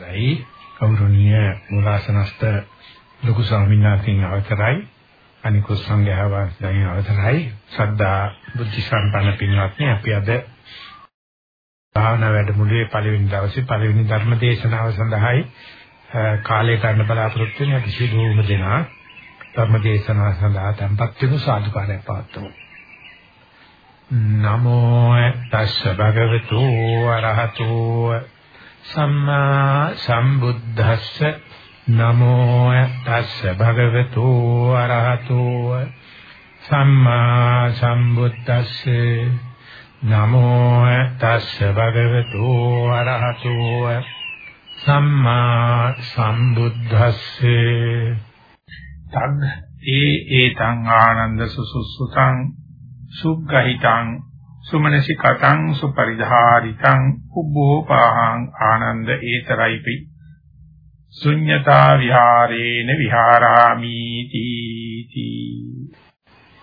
දැයි කෞරණීය මුලාසනස්ත ලොකු ස්වාමීන් වහන්සේගේ අවතරයි. අනිකුත් සංඝයා වහන්සේගේ අවතරයි. ශ්‍රද්ධා බුද්ධ සම්පන්න පින්වත්නි අපි අද භාවනා වැඩමුළුවේ පළවෙනි දවසේ පළවෙනි ධර්ම දේශනාව සඳහායි කාලය ගන්න බලාපොරොත්තු වෙන කිසිදෝම දෙනා ධර්ම දේශනාව සඳහා tempත් වෙනු සාදුකාරය පවත්වමු. නමෝ තස්ස භගවතු අරහතෝ සම්මා සම්බුද්දස්ස නමෝ තස්ස භගවතු අරහතෝ සම්මා සම්බුද්දස්ස නමෝ තස්ස භගවතු අරහතෝ සම්මා සම්බුද්දස්සේ තග් ඒ ඒතං ආනන්ද සුසුසුතං සුග්ගහිතං සුමනසිකතං සුපරිධාරිතං උබ්බෝපාහං ආනන්ද ඒතරයිපි. ශුඤ්ඤතා විහාරේන විහාරාමි තීති.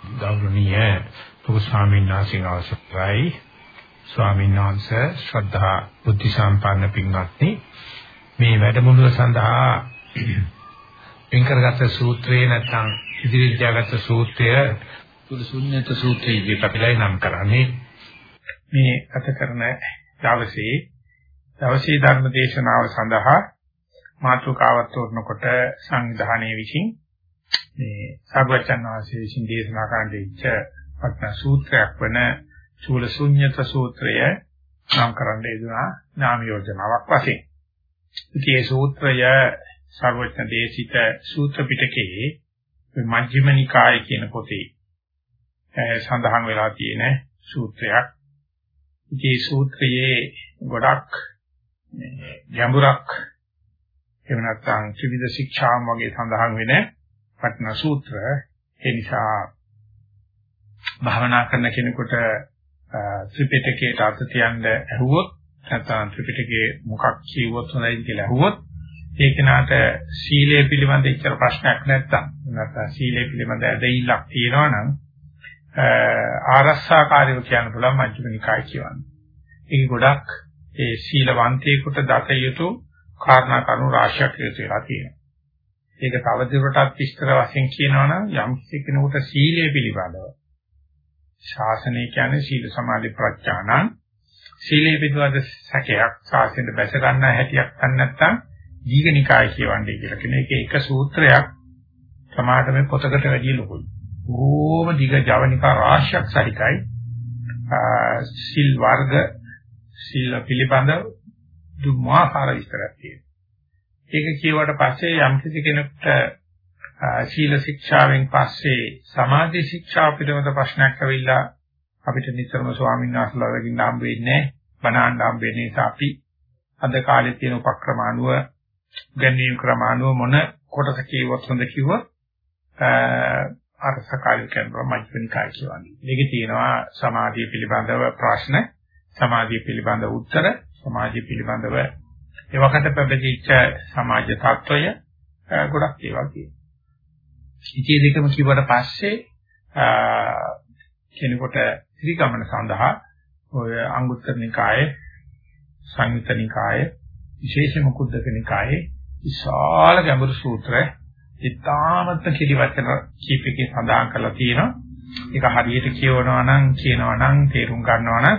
ගෞරවනීය පුරු ස්වාමීන් වහන්සේ අවසරයි. ස්වාමීන් වහන්සේ ශ්‍රද්ධා බුද්ධ සම්පන්න පින්වත්නි මේ වැඩමුළුව සඳහා පින්කරගත සූත්‍රයේ නැත්නම් ඉදිරියට යාගත් සූත්‍රය පුරු ශුඤ්ඤත සූත්‍රය විපකලයි නම් කරන්නේ මේ ගත කරන දවසේ දවසේ ධර්ම දේශනාව සඳහා මාතෘකාවක් තෝරනකොට සංවිධානයේ විසින් මේ සර්වචන් වාසී විසින් දේශනා කරන්න ඉච්ඡ පටන සූත්‍රයක් වන චූල ශුන්්‍යත සූත්‍රය නම් කරන්න යෙදුනා නාම යෝජනාවක් වශයෙන්. ඉතින් මේ සූත්‍රය සර්වඥ දේශිත සූත්‍ර පිටකයේ මජ්ක්‍ධිම නිකාය කියන පොතේ සඳහන් වෙලා තියෙන සූත්‍රයක්. මේ සූත්‍රයේ ගොඩක් ගැඹුරක් එහෙම නැත්නම් ත්‍රිවිධ ශික්ෂාම් වගේ සඳහන් වෙන පටන සූත්‍ර. ඒ නිසා භාවනා කරන කෙනෙකුට ත්‍රිපිටකයට අර්ථ තියන්න ඇහුවොත් නැත්නම් ත්‍රිපිටකේ මොකක් කියවොත් හොඳයි කියලා ඇහුවොත් ඒ කෙනාට සීලය පිළිබඳ ඉච්චර ප්‍රශ්නයක් නැත්තම් නැත්නම් සීලය පිළිබඳ ඇදහිල්ලක් තියෙනවා නම් ආරස්සාකාරීව කියන්න පුළුවන් මජ්ක්‍ධිම නිකාය කියවන්නේ. ඒක ගොඩක් ඒ සීලවන්තයෙකුට දත යුතු කාරණා කරුණු රාශියක් හේතු වෙලා තියෙනවා. ඒක තවදුරටත් විස්තර වශයෙන් කියනවා නම් යම් කෙනෙකුට සීලය පිළිබඳව ශාසනය කියන්නේ සීල සමාධි ප්‍රඥානං සීලය පිළිබඳ සැකයක් ශාසනයට බැස ගන්න හැටියක් ගන්න නැත්නම් දීඝනිකාය කියවන්නේ කියලා කියන එක එක සූත්‍රයක් සමාහට මේ පොතකට වැඩිය ලොකුයි. බොහෝම දිග ජවනිකා රාශියක් සහිතයි. සිල් වර්ග සිල් පිළිබඳ දුමාකාර විස්තරයක් තියෙනවා. ඒක කියුවට පස්සේ යම් කිසි කෙනෙකුට ශීල ශික්ෂාවෙන් පස්සේ සමාධි ශික්ෂාව පිළිබඳ ප්‍රශ්නයක් ඇවිල්ලා අපිට නිතරම ස්වාමීන් වහන්සේලා වගේ හම්බ වෙන්නේ බණහන් හම්බ වෙන්නේ නිසා අපි අද කාලේ තියෙන උපක්‍රම අනුව ගැනීම ක්‍රම අනුව මොන කොටස කියවොත් හොඳ කිව්වොත් අරසකාලික කරනවා මජ්ක්‍ධිමනිකාය කියන්නේ. මේකේ තියෙනවා සමාධිය පිළිබඳව ප්‍රශ්න, සමාධිය පිළිබඳව උත්තර, සමාජය පිළිබඳව එවකට පැවතිච්ච සමාජ තත්වය ගොඩක් ඒවා කියනවා. ඉතින් දෙකම කිව්වට පස්සේ කෙනෙකුට ත්‍රිගමන සඳහා ඔය අංගුත්තර නිකායේ සංයුත්ත නිකායේ විශේෂම කුද්දක නිකායේ විශාල ගැඹුරු සූත්‍ර ඉතාමත් කිරි වචන කීපකේ සඳහන් කරලා තියෙනවා. ඒක හරියට කියවනවා නම් කියනවා නම් තේරුම් ගන්නවා නම්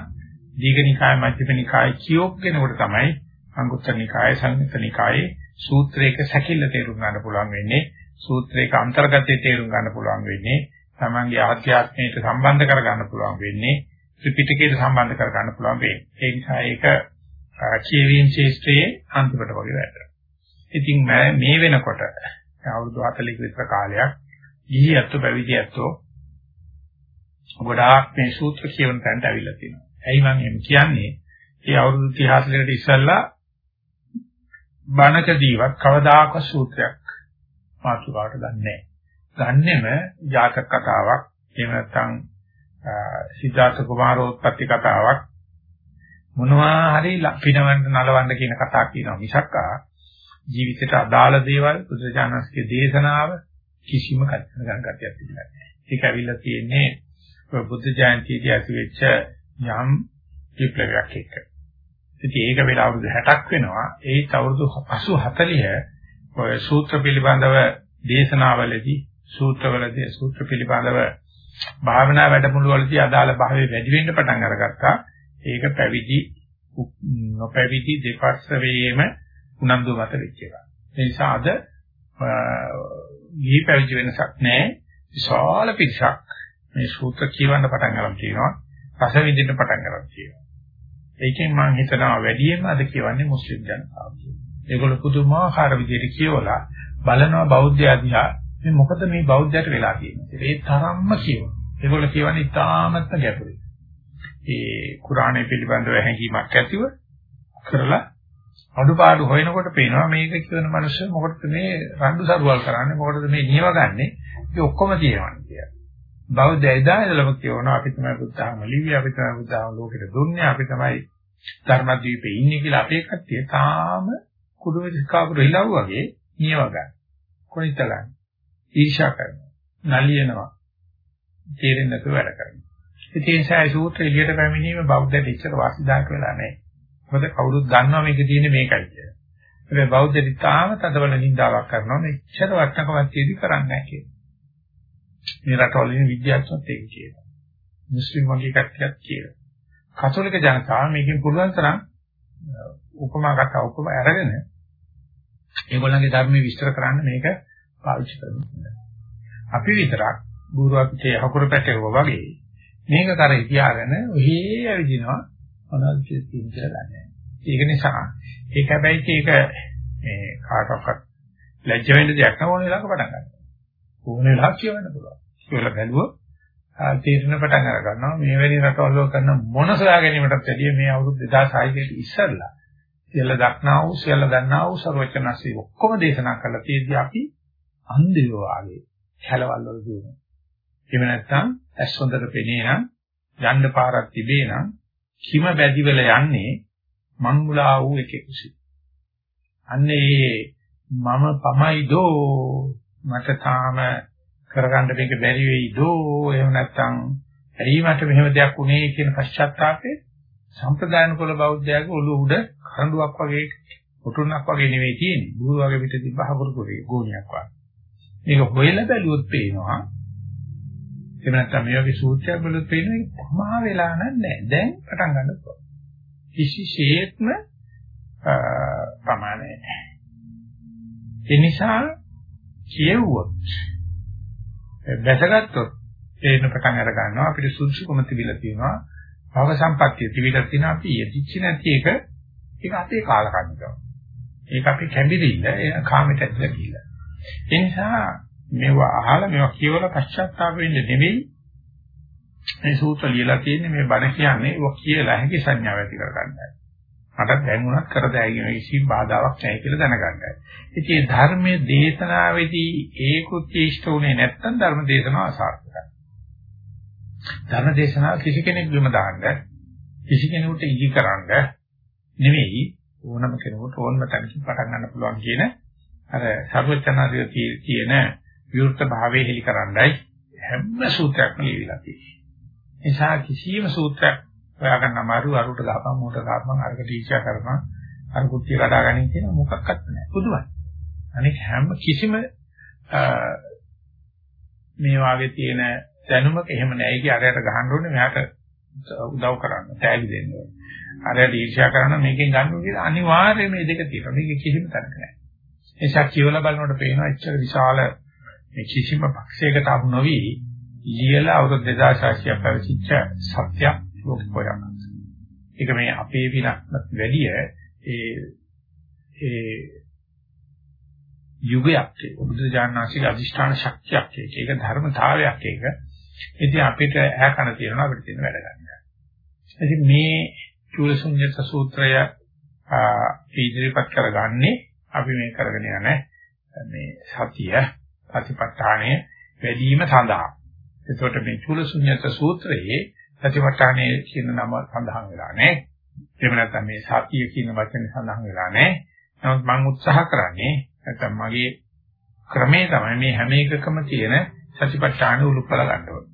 දීඝනිකාය මධ්‍යමනිකාය කියෝක් කෙනෙකුට තමයි අංගුත්තර නිකාය සංයුත්ත නිකායේ සූත්‍රයක සැකිල්ල තේරුම් ගන්න පුළුවන් වෙන්නේ සූත්‍රයක අන්තර්ගතයේ තේරුම් ගන්න පුළුවන් වෙන්නේ තමන්ගේ ආධ්‍යාත්මයට සම්බන්ධ කර ගන්න පුළුවන් වෙන්නේ ත්‍රිපිටකයට සම්බන්ධ කර ගන්න පුළුවන් වෙන්නේ ඒ නිසා ඒක කියවීම ශේෂ්ත්‍රයේ අන්තිමට වගේ වැඩ. ඉතින් මේ වෙනකොට අවුරුදු 40 විතර කාලයක් ගිහි අත්තු පැවිදි අත්තු ගොඩාක් මේ සූත්‍ර කියවන තැනට අවිල්ලා තියෙනවා. ඇයි මම එහෙම කියන්නේ? ඒ අවුරුදු 36කට ඉස්සෙල්ලා බණකදීවත් කවදාකවත් සූත්‍රයක් මාතෘකාවට ගන්නෑ. ගන්නෙම ජාතක කතාවක් එහෙම නැත්නම් සිද්ධාර්ථ කුමාරෝත්පත්ති කතාවක් මොනවා හරි පිනවන්න නලවන්න කියන කතා කියනවා මිසක්කා ජීවිතයට අදාළ දේවල් බුදුජානකගේ දේශනාව කිසිම ගණන් ගතියක් තිබුණේ නැහැ. ඒක ඇවිල්ලා තියෙන්නේ බුද්ධ ජයන්තියේදී ඇතිවෙච්ච යම් විප්ලවයක් එක්ක. ඉතින් ඒක වෙලා අවුරුදු 60ක් වෙනවා. ඒත් අවුරුදු 80 ඔය සූත්‍ර පිළිබඳව දේශනාවලදී සූත්‍රවලදී සූත්‍ර පිළිබඳව භාවනා වැඩමුළු වලදී අදාළ භාවය වැඩි වෙන්න පටන් අරගත්තා. ඒක පැවිදි නොපැවිදි දෙපස්සවේම උනන්දු මත වෙච්ච එක. ඒ නිසා අද ගිහි පැවිදි වෙනසක් නැහැ. විශාල පිරිසක් මේ සූත්‍ර කියවන්න පටන් ගන්න තියෙනවා. රස විඳින්න පටන් ගන්න තියෙනවා. ඒකෙන් මම හිතනවා වැඩියෙන්ම අද කියවන්නේ මුස්ලිම් ජනතාව කියලා. ඒගොල්ලෝ පුදුමාකාර විදිහට කියවලා බලනවා බෞද්ධ ආධ්‍යා මේ මොකද මේ බෞද්ධයට වෙලා තියෙන්නේ. ඒ තරම්ම කියවන. ඒගොල්ලෝ කියවන්නේ ඉතාමත්ම ගැඹුරුයි. ඒ කුරාණය පිළිබඳව හැඟීමක් ඇතිව කරලා අඩුපාඩු හොයනකොට පේනවා මේක කියන මනුස්සය මොකටද මේ රණ්ඩු සරුවල් කරන්නේ මොකටද මේ නියවගන්නේ ඉතින් ඔක්කොම තියෙනවා කියලා. බෞද්ධ එදා ඉඳලම කියනවා අපි තමයි බුද්ධාම ලිවි අපි තමයි බුද්ධාම ලෝකෙට දුන්නේ අපි තමයි ධර්මදීපේ ඉන්නේ කියලා අපේ කට්ටිය තාම කුඩු විස්කාපුර ඉලව් වගේ නියවගන්න. කොනිට ගන්න. ඊර්ෂා කරනවා. නලියනවා. තේරෙන්නේ නැතුව වැඩ කරනවා. ඉතින් ඒ නිසා ඒ සූත්‍ර එළියට පැමිණීම බෞද්ධයට ඉච්ඡර වාසිදායක වෙලා නැහැ. මොකද කවුරුත් දන්නවා මේක තියෙන්නේ මේකයි කියලා. හැබැයි බෞද්ධ ඉතාම තදවල නින්දාවක් කරනවා මේ ඉච්ඡර වටනකවත් තියදී කරන්නේ නැහැ කියලා. මේ රටවල ඉන්න විද්‍යාඥයෝත් ඒක කියනවා. මුස්ලිම් වගේ කට්ටියක් කියනවා. කතෝලික ජනතාව මේකෙන් පුළුවන් තරම් උපමා කතා උපමා අරගෙන ඒගොල්ලන්ගේ ධර්මයේ විස්තර කරන්න මේක පාවිච්චි කරනවා. අපි විතරක් බුරුවක්ගේ හකුරු පැටවුවා වගේ මේක කරේ තියාගෙන ඔහේ ඇවිදිනවා මොනවද කියලා දන්නේ ඒක නිසා ඒක හැබැයි ඒක මේ කාටවත් ලැජ්ජ වෙන්න දෙයක් නෑ ඕන වෙලාවක පටන් ගන්න. ඕන වෙලාවක කියවන්න පුළුවන්. කියලා බැලුවොත් තීරණ පටන් අර ගන්නවා මේ වෙලේ රටවල කරන මොන සොයා ගැනීමටත් වැඩිය මේ අවුරුදු 2600 කට ඉස්සෙල්ලා සියල්ල දක්නා වූ සියල්ල දන්නා වූ ਸਰවචනසී ඔක්කොම දේශනා කරලා තියෙද්දී අපි අන්ධයෝ වාගේ කැලවල් වල දුවනවා. එහෙම නැත්නම් ඇස් හොඳට පෙනේ නම් යන්න පාරක් තිබේ නම් කිම බැදිවල යන්නේ මංගුලා වූ එකෙකුසි. අන්නේ මම පමයි දෝ මට තාම කරගන්න මේක බැරි වෙයි දෝ එහෙම නැත්නම් ඇයි මට මෙහෙම දෙයක් වුනේ කියන පශ්චාත්තාපේ සම්ප්‍රදායන කුල බෞද්ධයාගේ ඔළුව උඩ කරඬුවක් වගේ කොටුණක් වගේ නෙවෙයි තියෙන්නේ. බුදු වගේ පිට තිබ්බ හකුරු කුරේ ගෝණියක් වගේ. මේක හොයලා බැලුවොත් පේනවා. එහෙම නැත්නම් මේ වගේ සූත්‍රයක් බලුවොත් පේනවා ඒක පමා වෙලා නැහැ. දැන් පටන් ගන්න පුළුවන්. කිසිසේත්ම ප්‍රමාණය නැහැ. ඒ නිසා කියවුවොත් බැසගත්තොත් තේරෙන පටන් අර ගන්නවා අපිට සුදුසුකම තිබිලා තියෙනවා භව සම්පත්තිය තිබිලා තියෙනවා අපි යෙදිච්ච නැති එක ඒක අපේ කාලකන්නිකම. ඒක අපි කැඹිරිල්ල ඒ කාමයට ඇදලා කියලා. ඒ නිසා මේවා අහලා මේවා කියවලා පශ්චාත්තාප වෙන්න නෙවෙයි මේ සූත්‍ර ලියලා තියෙන්නේ මේ බණ කියන්නේ ඒක කියලා හැකි සංඥාව ඇති කරගන්නයි. මට දැන් උනත් කර දෙයිගෙන කිසි බාධාවක් නැහැ කියලා දැනගන්නයි. ඉතින් ධර්මයේ දේශනාවේදී ඒකුත් ඉෂ්ට උනේ නැත්නම් ධර්ම දේශනාව අසාර්ථකයි. ධර්ම දේශනාව කිසි කෙනෙක් බිම දාන්න කිසි කෙනෙකුට ඉදි කරන්න නෙවෙයි ඕනම කෙනෙකුට ඕනම තැනකින් පටන් ගන්න පුළුවන් කියන අර සර්වචනාදිය තියෙන විවෘත භාවයේ හෙලිකරන්නයි හැම සූත්‍රයක්ම ලියවිලා තියෙන්නේ. ඒ නිසා කිසියම් සූත්‍රයක් හොයාගන්න අමාරු අරුට ගහපන් මොකට ගහපන් අරක ටීචර් කරපන් අර කුට්ටිය කඩා ගන්න කියන මොකක්වත් නැහැ. පුදුමයි. අනික හැම කිසිම මේ වාගේ තියෙන දැනුමක එහෙම නැහැ කිය අරයට ගහන්න ඕනේ මෙයාට උදව් කරන්න, තෑලි දෙන්න ඕනේ. අරයට ඊර්ෂ්‍යා කරන මේකෙන් ගන්න ඕනේ කියලා අනිවාර්යයෙන් මේ දෙක තියෙනවා. මේක කිසිම තැනක නැහැ. ඒ ශක්තියවල බලනකොට පේනවා එච්චර විශාල මේ කිසිම පක්ෂයකට අහු නොවි ලියලා අවුරුදු 2600ක් පැවතිච්ච සත්‍යයක් ලෝක පොයන. ඒක මේ අපේ විනක්වත් වැඩිය ඒ ඒ යුගයක් ඒ බුදුජානනාංශික අධිෂ්ඨාන ශක්තියක් ඒක. ඒක ධර්මතාවයක් ඒක. ඉතින් අපිට ඇහ කන තියෙනවා අපිට තියෙන වැඩ ගන්න. ඉතින් මේ චූලසුඤ්ඤත සූත්‍රය ඉදිරිපත් කරගන්නේ අපි මේ කරගෙන යන මේ සතිය ප්‍රතිපත්තාණය වැඩිම සඳහා. එතකොට මේ චූලසුඤ්ඤත සූත්‍රයේ ප්‍රතිපත්තාණය කියන නම සඳහන් වෙලා නැහැ. එහෙම නැත්නම් මේ සතිය කියන වචනේ සඳහන් වෙලා නැහැ. නමුත් මම උත්සාහ කරන්නේ නැත්නම් මගේ ක්‍රමේ තමයි මේ හැම එකකම තියෙන සතිපට්ඨාන උරුප්පල ගන්න ඕනේ.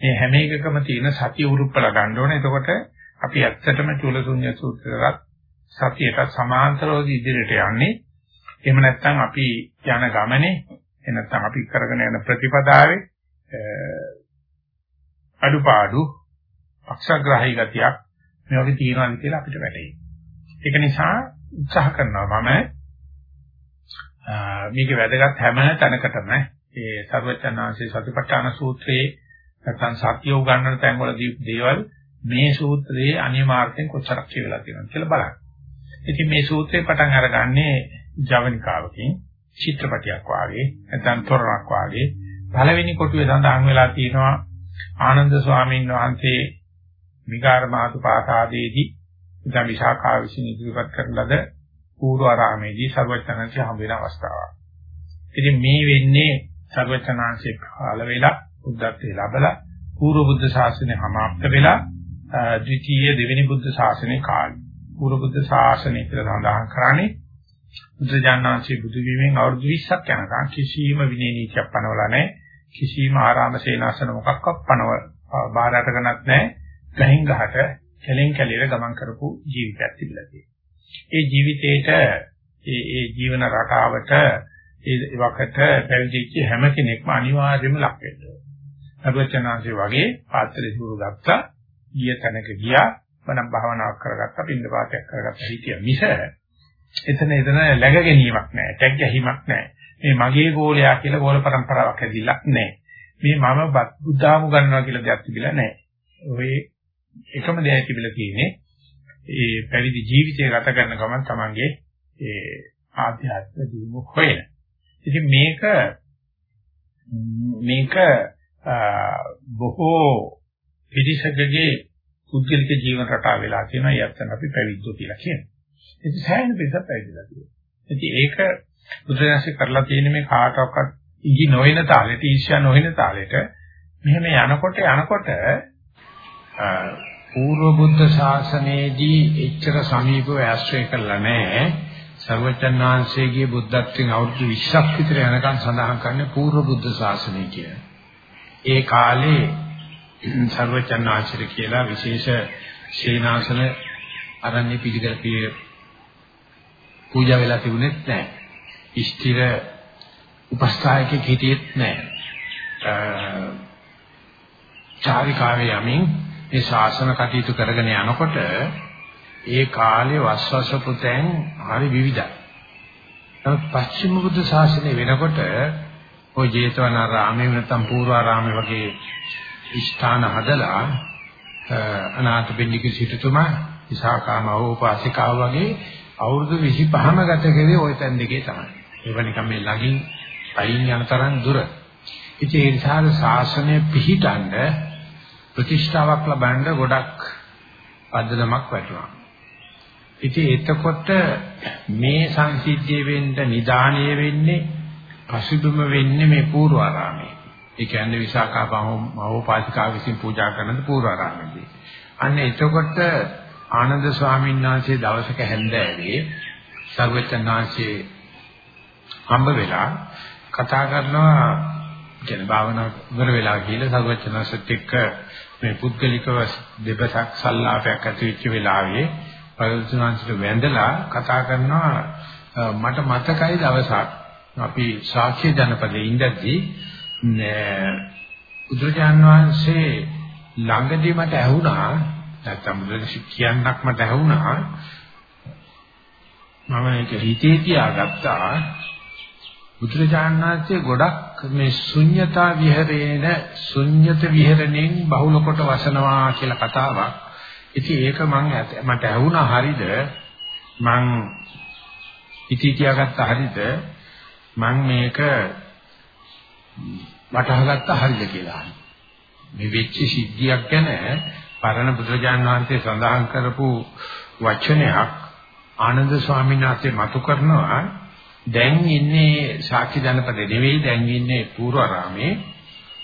මේ හැම එකකම තියෙන සතිය උරුප්පල ගන්න ඕනේ. එතකොට අපි ඇත්තටම චූලශුන්‍ය සූත්‍රයත් සතියට සමාන්තරව ඉදිරියට යන්නේ. එහෙම නැත්නම් අපි යන ගමනේ එහෙම නැත්නම් අපි කරගෙන යන ප්‍රතිපදාවේ අඩුපාඩු අක්ෂග්‍රහී ගතියක් මේ වගේ තියෙනවා කියලා අපිට වැටහෙයි. ඒක නිසා උත්සාහ කරනවා මම මේක වැදගත් හැම තැනකටම ඒ සර්වචනාංශයේ සතිපට්ඨාන සූත්‍රයේ නැත්නම් සත්‍ය උගන්වන තැන්වල දේවල් මේ සූත්‍රයේ අනිමාර්ථයෙන් කොච්චරක් කියලා තියෙනවද කියලා බලන්න. ඉතින් මේ සූත්‍රේ පටන් අරගන්නේ ජවනිකාවකින් චිත්‍රපටයක් වාගේ නැත්නම් තොරණක් වාගේ පළවෙනි කොටුවේ සඳහන් වෙලා තියෙනවා ආනන්ද ස්වාමීන් වහන්සේ මිගාර මාතු පාසාදේදී ඉදා විශාඛා විසින් ඉදිරිපත් කරන ලද පූර්වාරාමේදී සර්වඥාන්සේ හම් වෙන අවස්ථාවක්. ඉතින් මේ වෙන්නේ සර්වඥාන්සේ කාල වේලා බුද්ධත්වයේ ලැබලා පූර්ව බුද්ධ ශාසනය සමාප්ත වෙලා ද්විතීය දෙවෙනි බුද්ධ ශාසනයේ කාලේ. පූර්ව බුද්ධ ශාසනය කියලා සඳහන් කරන්නේ බුද්ධජානනාංශයේ බුදු වීමෙන් අවුරුදු 20ක් යනකම් කිසියම් විනය නීතියක් පනවලා නැහැ. කිසියම් ආරාම සේනාසන මොකක්වත් පනව බාර අටගනක් නැහැ. ගහින් ගහට කෙලෙන් කැලේට ගමන් කරපු ජීවිතයක් තිබිලා තියෙනවා. ඒ ජීවිතේට ඒ ඒ ජීවන රටාවට ඒ වකට පැවිදිච්ච හැම කෙනෙක්ම අනිවාර්යයෙන්ම ලක් වෙනවා. අරුවචනාංශේ වගේ පාත්‍රය සූරු ගත්තා, ගිය තැනක ගියා, මනම් භාවනාවක් කරගත්තා, පින්ද පාතයක් කරගත්තා හිතිය මිස එතන එතන läග ගැනීමක් නැහැ, ටැග් ගැහිමක් නැහැ. මේ මගේ ගෝලයා කියලා ගෝල પરම්පරාවක් ඇදිලක් නැහැ. මේ මම බුද්ධාමු ගන්නවා කියලා දෙයක් තිබිලා නැහැ. ඔය එකම දෙයක් තිබිලා තියෙන්නේ ඒ පැවිදි ජීවිතය ගත කරන ගමන් තමන්ගේ ඒ ආධ්‍යාත්මික දියුණුව හොයන. ඉතින් මේක මේක බොහෝ පිරිසකගේ පුද්ගලික ජීවන රටාව වෙලා තියෙනවා. යත්තන අපි පැවිද්දෝ කියලා කියනවා. ඉතින් සෑහෙන පිටසක් පැවිදිලා තියෙනවා. ඉතින් ඒක බුදුරජාණන්සේ කරලා තියෙන මේ කාටවත් ඉඟි නොවන තාලෙට ඊර්ෂ්‍යා නොවන තාලෙට මෙහෙම යනකොට යනකොට පූර්ව බුද්ධ ශාසනයේදී එච්චර සමීපව ආශ්‍රය කළා නැහැ. සර්වචන්නාංශයේ බුද්ධත්වයෙන් අවුරුදු 20ක් විතර යනකම් සඳහන් කරන්නේ පූර්ව බුද්ධ ශාසනය කියලා. ඒ කාලේ සර්වචන්නාංශය කියලා විශේෂ සීනාසන අරණ්‍ය පිළිගැපියේ පූජා වෙලා තිබුණෙත් නැහැ. ස්ථිර උපස්ථායකෙක් හිටියෙත් නැහැ. චාරිකාවේ යමින් මේ ශාසන කටයුතු කරගෙන යනකොට ඒ කාලේ වස්වස පුතෙන් හරි විවිධයි. නමුත් පස්චිම බුද්ධ ශාසනය වෙනකොට ඔය ජේතවනාරාමයේ නැත්නම් පූර්වාරාමයේ වගේ ස්ථාන හදලා අනාථ පින්ඩික සිටුතුමා විසාකාම ඕපාසිකාව වගේ අවුරුදු 25ම ගත කරේ ওই තැන් දෙකේ තමයි. ඒක නිකන් මේ ළඟින් අයින් යන තරම් දුර. ඉතින් ඒ නිසා ශාසනය පිහිටන්න ප්‍රතිෂ්ඨාවක් ලබන්න ගොඩක් පදනමක් වැටුණා. ඉතින් එතකොට මේ සංසිද්ධිය වෙන්න නිදාණය වෙන්නේ පසුබිම වෙන්නේ මේ පූර්වාරාමයේ. ඒ කියන්නේ විසාකා මහෝපාසිකාව විසින් පූජා කරන පූර්වාරාමයේදී. අන්න එතකොට ආනන්ද ස්වාමීන් වහන්සේ දවසක හැන්දෑවේ සර්වචන්නාංශේ හම්බ වෙලා කතා කරනවා කියන භාවනා ඉවර වෙලා කියලා සර්වචන්නාංශත් එක්ක මේ පුද්ගලිකව දෙබසක් සල්ලාපයක් ඇති වෙච්ච වෙලාවේ පරිසුනාංශට වැඳලා කතා කරනවා මට මතකයි දවසක් අපි ශාක්‍ය ජනපදයේ ඉඳද්දී බුදුරජාන් වහන්සේ ළඟදී මට ඇහුණා නැත්තම් බුදුරජාණන් කියන්නක් මට ඇහුණා මම ඒක හිතේ තියාගත්තා බුදුරජාණන් වහන්සේ ගොඩක් මේ ශුන්්‍යතා විහෙරේන ශුන්්‍යත විහෙරණයෙන් බහුල කොට වසනවා කියලා කතාවක්. ඉතින් ඒක මම මට ඇහුණා හරිද? මං ඉති තියාගත්ත හරිද? මං මේක වටහාගත්ත හරිද කියලා. මේ වෙච්ච සිද්ධියක් ගැන පරණ බුදුරජාණන් වහන්සේ සඳහන් කරපු වචනයක් ආනන්ද ස්වාමීන් වහන්සේ මතු කරනවා. දැන් ඉන්නේ සාක්ෂි ජනපදේ නෙවෙයි දැන් ඉන්නේ පූර්වාරාමේ.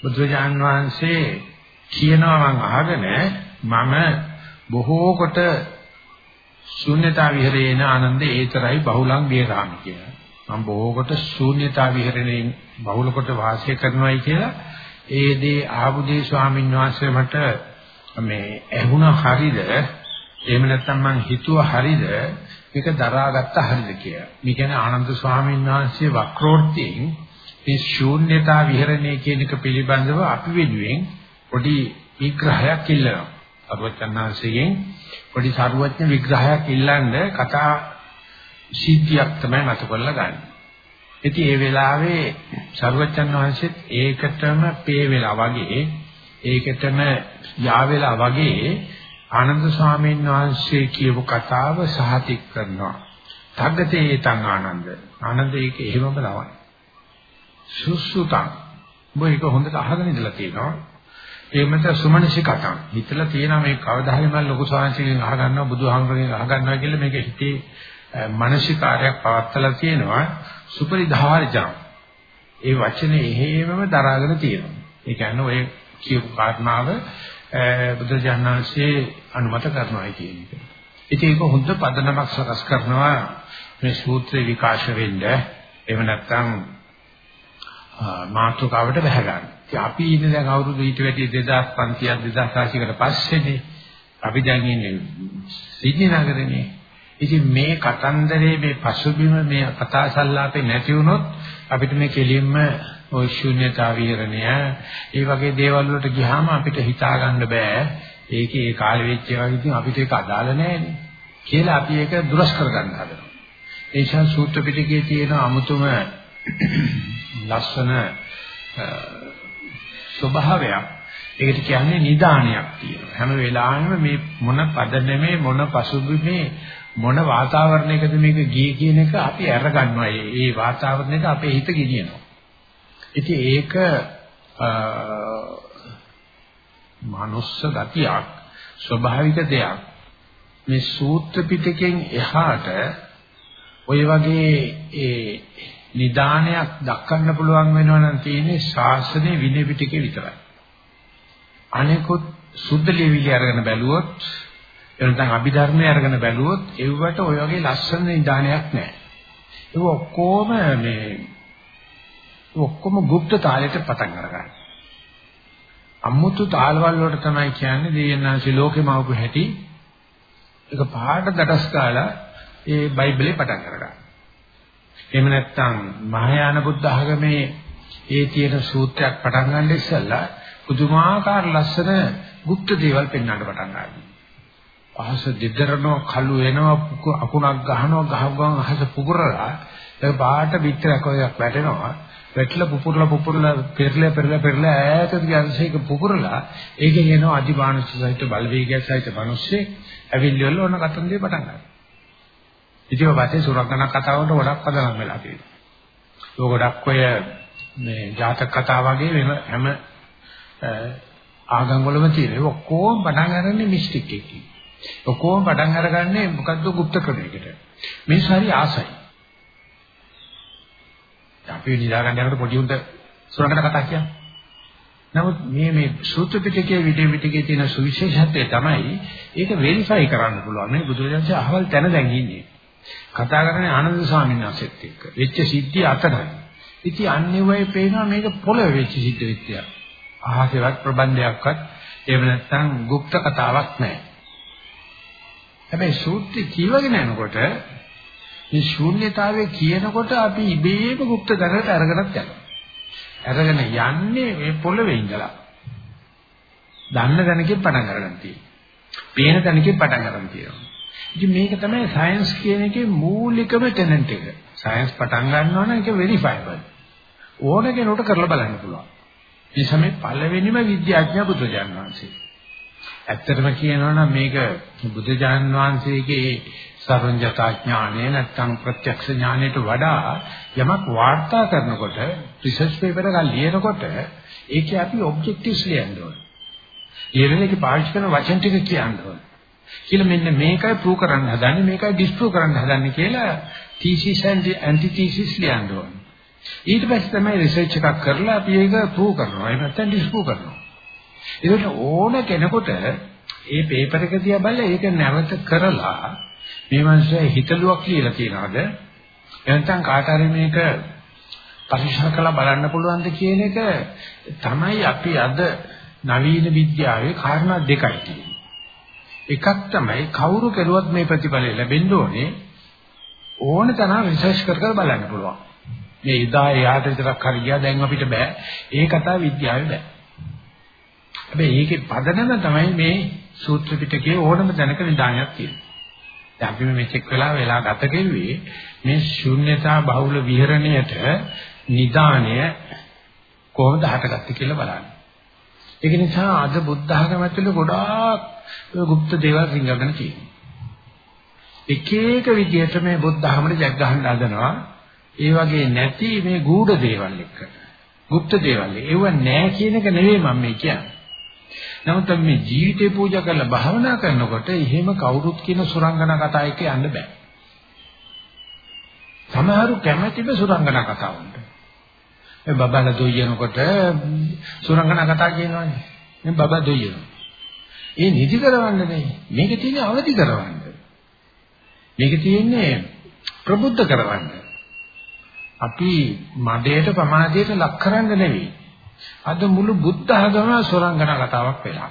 බුදුරජාන් වහන්සේ කියනවා මං අහගෙන මම බොහෝ කොට ශූන්‍යතා විහෙරේන ආනන්දේ ඒතරයි බහුලං බේරාමි කියලා. මම බොහෝ කොට ශූන්‍යතා විහෙරණයෙන් බහුල කොට වාසය කරනවායි කියලා. ඒ දේ ආබුදේ ස්වාමීන් වහන්සේ මට මේ ඇහුණා හරියද එහෙම නැත්නම් මං හිතුවා හරිද මේක දරාගත්ත හරිද කියලා. මේ කියන්නේ ආනන්ද ස්වාමීන් වහන්සේ වක්‍රෝක්තියෙන් මේ ශූන්‍යතා විහරණය කියන එක පිළිබඳව අපි වෙනුවෙන් පොඩි විග්‍රහයක් ඉල්ලනවා. අරවචනාංශයෙන් පොඩි සාරවත්න විග්‍රහයක් ඉල්ලන්න කතා සිද්ධියක් තමයි මත කරලා ගන්න. ඉතින් ඒ වෙලාවේ සර්වචන් වහන්සේත් ඒකටම පේ වෙලා වගේ ඒකටම යා වෙලා වගේ ආනන්ද ස්වාමීන් වහන්සේ කියපු කතාව සහතික කරනවා. තග්ගතේ තං ආනන්ද. ආනන්ද ඒක එහෙමම ලවයි. සුසුතං. ඔබ ඒක හොඳට අහගෙන ඉඳලා තියෙනවා. ඒ මත සුමනසිකතං. හිතලා තියෙනවා මේ කවදා හරි මම ලොකු ස්වාමීන් අහගන්නවා බුදුහාමුදුරගෙන් අහගන්නවා කියලා මේක හිතේ මානසිකාරයක් පවත්තලා තියෙනවා. සුපරිධාර්ජං. ඒ වචනේ එහෙමම දරාගෙන තියෙනවා. ඒ කියන්නේ ඔය කියපු කාරණාව බුදුජානනාංශයේ අනුමත කරනවා කියන එක. ඉතින් ඒක හොඳ පදනමක් සකස් කරනවා මේ සූත්‍රේ විකාශ වෙන්න. එහෙම නැත්නම් මාතෘකාවට බහ ගන්න. ඉතින් අපි ඉන්නේ දැන් අවුරුදු ඊට වැඩි 2500ක් 2600කට පස්සේනේ. අපි දැන් ඉන්නේ සිඩ්නි නගරේනේ. ඉතින් මේ කතන්දරේ මේ පසුබිම මේ කතා සංලාපේ නැති වුණොත් අපිට මේ කෙලින්ම ওই ශූන්‍යතා විහරණය. ඒ වගේ දේවල් වලට ගියාම අපිට හිතා ගන්න බෑ. ඒකේ ඒ කාලෙ වෙච්ච ඒවා ඉතින් අපිට ඒක අදාළ නෑනේ. කියලා අපි ඒක දුරස් කරගන්න හදනවා. ඒ නිසා සූත්‍ර පිටකයේ තියෙන අමුතුම ලස්සන ස්වභාවයක්. ඒකට කියන්නේ නිදානයක් තියෙනවා හැම වෙලාවෙම මේ මොන පදනමේ මොන පසුබිමේ මොන වාතාවරණයකද මේක ගියේ කියන එක අපි අරගන්නවා. ඒ වාතාවරණයට අපේ හිත ගෙනියනවා. ඉතින් ඒක මනුස්ස ගතියක් ස්වභාවික දෙයක්. මේ සූත්‍ර පිටකෙන් එහාට ඔය වගේ ඒ නිදානයක් දක්වන්න පුළුවන් වෙනවා නම් තියෙන්නේ ශාසනයේ විනය පිටකේ විතරයි. අනෙකුත් සුද්ධ ලියවිලි අරගෙන බැලුවොත් එනතන් අභිධර්මයේ අරගෙන බැලුවොත් ඒවට ඔය වගේ ලස්සන නිදානයක් නැහැ. ඒක ඔක්කොම මේ ඔක්කොම গুপ্ত තාලෙට පටන් අරගන්න. අමුතු තාලවල වලට තමයි කියන්නේ දෙයන්නාසි ලෝකෙම ආපු හැටි. ඒක පහට දඩස් කාලා ඒ බයිබලේ පටන් අරගන්න. එහෙම නැත්නම් මහායාන බුද්ධ ආගමේ ඒ තියෙන සූත්‍රයක් පටන් ගන්න ඉස්සෙල්ලා පුදුමාකාර ලස්සන গুপ্ত දේවල් පෙන්වන්න පටන් ගන්නවා. අහස දෙදරනවා කළු වෙනවා අකුණක් ගහනවා ගහගම අහස පුපුරලා ඒ පාට පිටරක ඔයක් වැටෙනවා වැටලා පුපුරලා පුපුරලා පෙරලා පෙරලා පෙරලා ඈතට ගියන්සේක පුපුරලා ඒකෙන් එනවා අධිමානස සහිත බලවේගය සහිත මිනිස්සේ ඇවිල්ලිවල ඕන කතන්දේ පටන් ගන්නවා ඉතින් ඔය වාසේ සුරංගනා කතාවට ගොඩක් පදනම් වෙලා තියෙනවා ඒක ගොඩක් ඔය මේ ජාතක කතා වගේ වෙන හැම ආගම් වලම තියෙන ඒ ඔක්කොම පටන් ගන්නනේ මිස්ටික් එකකින් ඔක්කොම පටන් අරගන්නේ මොකද්ද গুপ্ত ක්‍රමයකට. මිනිස්සු හරි ආසයි. අපි නිදා ගන්න යනකොට පොඩි උන්ට සුරකට කතා කියන්නේ. නමුත් මේ මේ සූත්‍ර පිටකයේ විදේ පිටකයේ තියෙන සුවිශේෂත්වය තමයි ඒක වෙරිෆයි කරන්න පුළුවන්. මේ බුදුරජාණන් අහවල් තැන දැන් ඉන්නේ. කතා කරන්නේ ආනන්ද ස්වාමීන් වහන්සේත් එක්ක. වෙච්ච සිද්ධිය අතරයි. ඉතින් අන්නේ වෙයි පේනවා මේක පොළොව වෙච්ච සිද්ධ විත්‍යක්. අහසේවත් ප්‍රබන්ධයක්වත් එහෙම නැත්නම් গুপ্ত කතාවක් නැහැ. හැබැයි සූත්‍රය කියවගෙන යනකොට මේ ශූන්‍යතාවය කියනකොට අපි ඉබේම গুপ্ত ධනයට අරගෙනත් යනවා. අරගෙන යන්නේ මේ පොළවේ ඉඳලා. දන්න දැනකින් පටන් අරගෙන තියෙනවා. පේන දැනකින් පටන් අරගෙන තියෙනවා. ඉතින් මේක තමයි සයන්ස් කියන එකේ මූලිකම ටෙනන්ට් එක. සයන්ස් පටන් ගන්නවා නම් ඒක වෙරිෆයබල්. ඕන කෙනෙකුට කරලා බලන්න පුළුවන්. මේ සමේ පළවෙනිම විද්‍යාඥයා බුදුජානක වහන්සේ. ඇත්තටම කියනවා නම් මේක බුදුජාන් වහන්සේගේ සර්වඥතා ඥානය නැත්නම් ප්‍රත්‍යක්ෂ ඥානයට වඩා යමක් වාර්තා කරනකොට රිසර්ච් පේපර් එකක් ලියනකොට ඒකේ අපි ඔබ්ජෙක්ටිව්ස් ලියන්න ඕනේ. ඊළඟට පාවිච්චි කරන වචන ටික කියන්න ඕනේ. කියලා මෙන්න මේකයි ප්‍රූව් කරන්න හදන්නේ මේකයි ඩිස්ප්‍රූව් කරන්න හදන්නේ කියලා thesis and antithesis ලියන්න ඕනේ. ඊට පස්සේ තමයි රිසර්ච් එකක් කරලා අපි ඒක ප්‍රූව් කරනවා. එහෙම නැත්නම් ඩිස්ප්‍රූව් කරනවා. ඒකට ඕන කෙනෙකුට ඒ පේපර් එක දිහා බලලා ඒක නැවත කරලා මේ මනුස්සයා හිතලුවක් කියලා තියනවාද එනතන් කාට හරි මේක පරිශන කළා බලන්න පුළුවන්ද කියන එක තමයි අපි අද නවීන විද්‍යාවේ කාරණා දෙකයි තියෙන්නේ. එකක් තමයි කවුරු කෙරුවත් මේ ප්‍රතිඵලය ලැබෙන්න ඕනේ ඕන තරම් රිසර්ච් කර කර බලන්න පුළුවන්. මේ ඉදා එයාට විතරක් හරි ගියා දැන් අපිට බෑ. ඒ කතාව විද්‍යාවේ බෑ. හැබැයි ඒකේ පදනම තමයි මේ සූත්‍ර පිටකයේ ඕනම දැනක නිදානයක් තියෙන්නේ. දැන් අපි මේ මෙච්චෙක් වෙලා වෙලා ගත කෙරුවේ මේ ශුන්‍යතා බහුල විහරණයට නිදානය කොහොමද හටගත්තේ කියලා බලන්න. ඒක නිසා අද බුද්ධ ධර්ම ඇතුළේ ගොඩාක් গুপ্ত දේවල් රිංගගෙන තියෙනවා. එක එක විදිහට මේ බුද්ධ ධර්මයට ජග් ගන්න හදනවා. ඒ වගේ නැති මේ ගූඪ දේවල් එක්ක. গুপ্ত දේවල්. ඒව නෑ කියන එක නෙවෙයි මම මේ කියන්නේ. නමුත් මේ ජීවිතේ පූජා කරලා භාවනා කරනකොට එහෙම කවුරුත් කියන සුරංගනා කතා එක යන්න බෑ. සමහරු කැමැතිද සුරංගනා කතාවන්ට. මේ බබාලා දොයිනකොට සුරංගනා කතා කියනවනේ. මේ බබා දොයිනවා. ඒ නිදි කරවන්න නෙවෙයි. මේක තියෙන්නේ අවදි කරවන්න. මේක තියෙන්නේ ප්‍රබුද්ධ කරවන්න. අපි මඩේට ප්‍රමාදයට ලක් කරන්න නෙවෙයි. අද මුළු බුද්ධ ආගම සොරංගන කතාවක් වෙලා.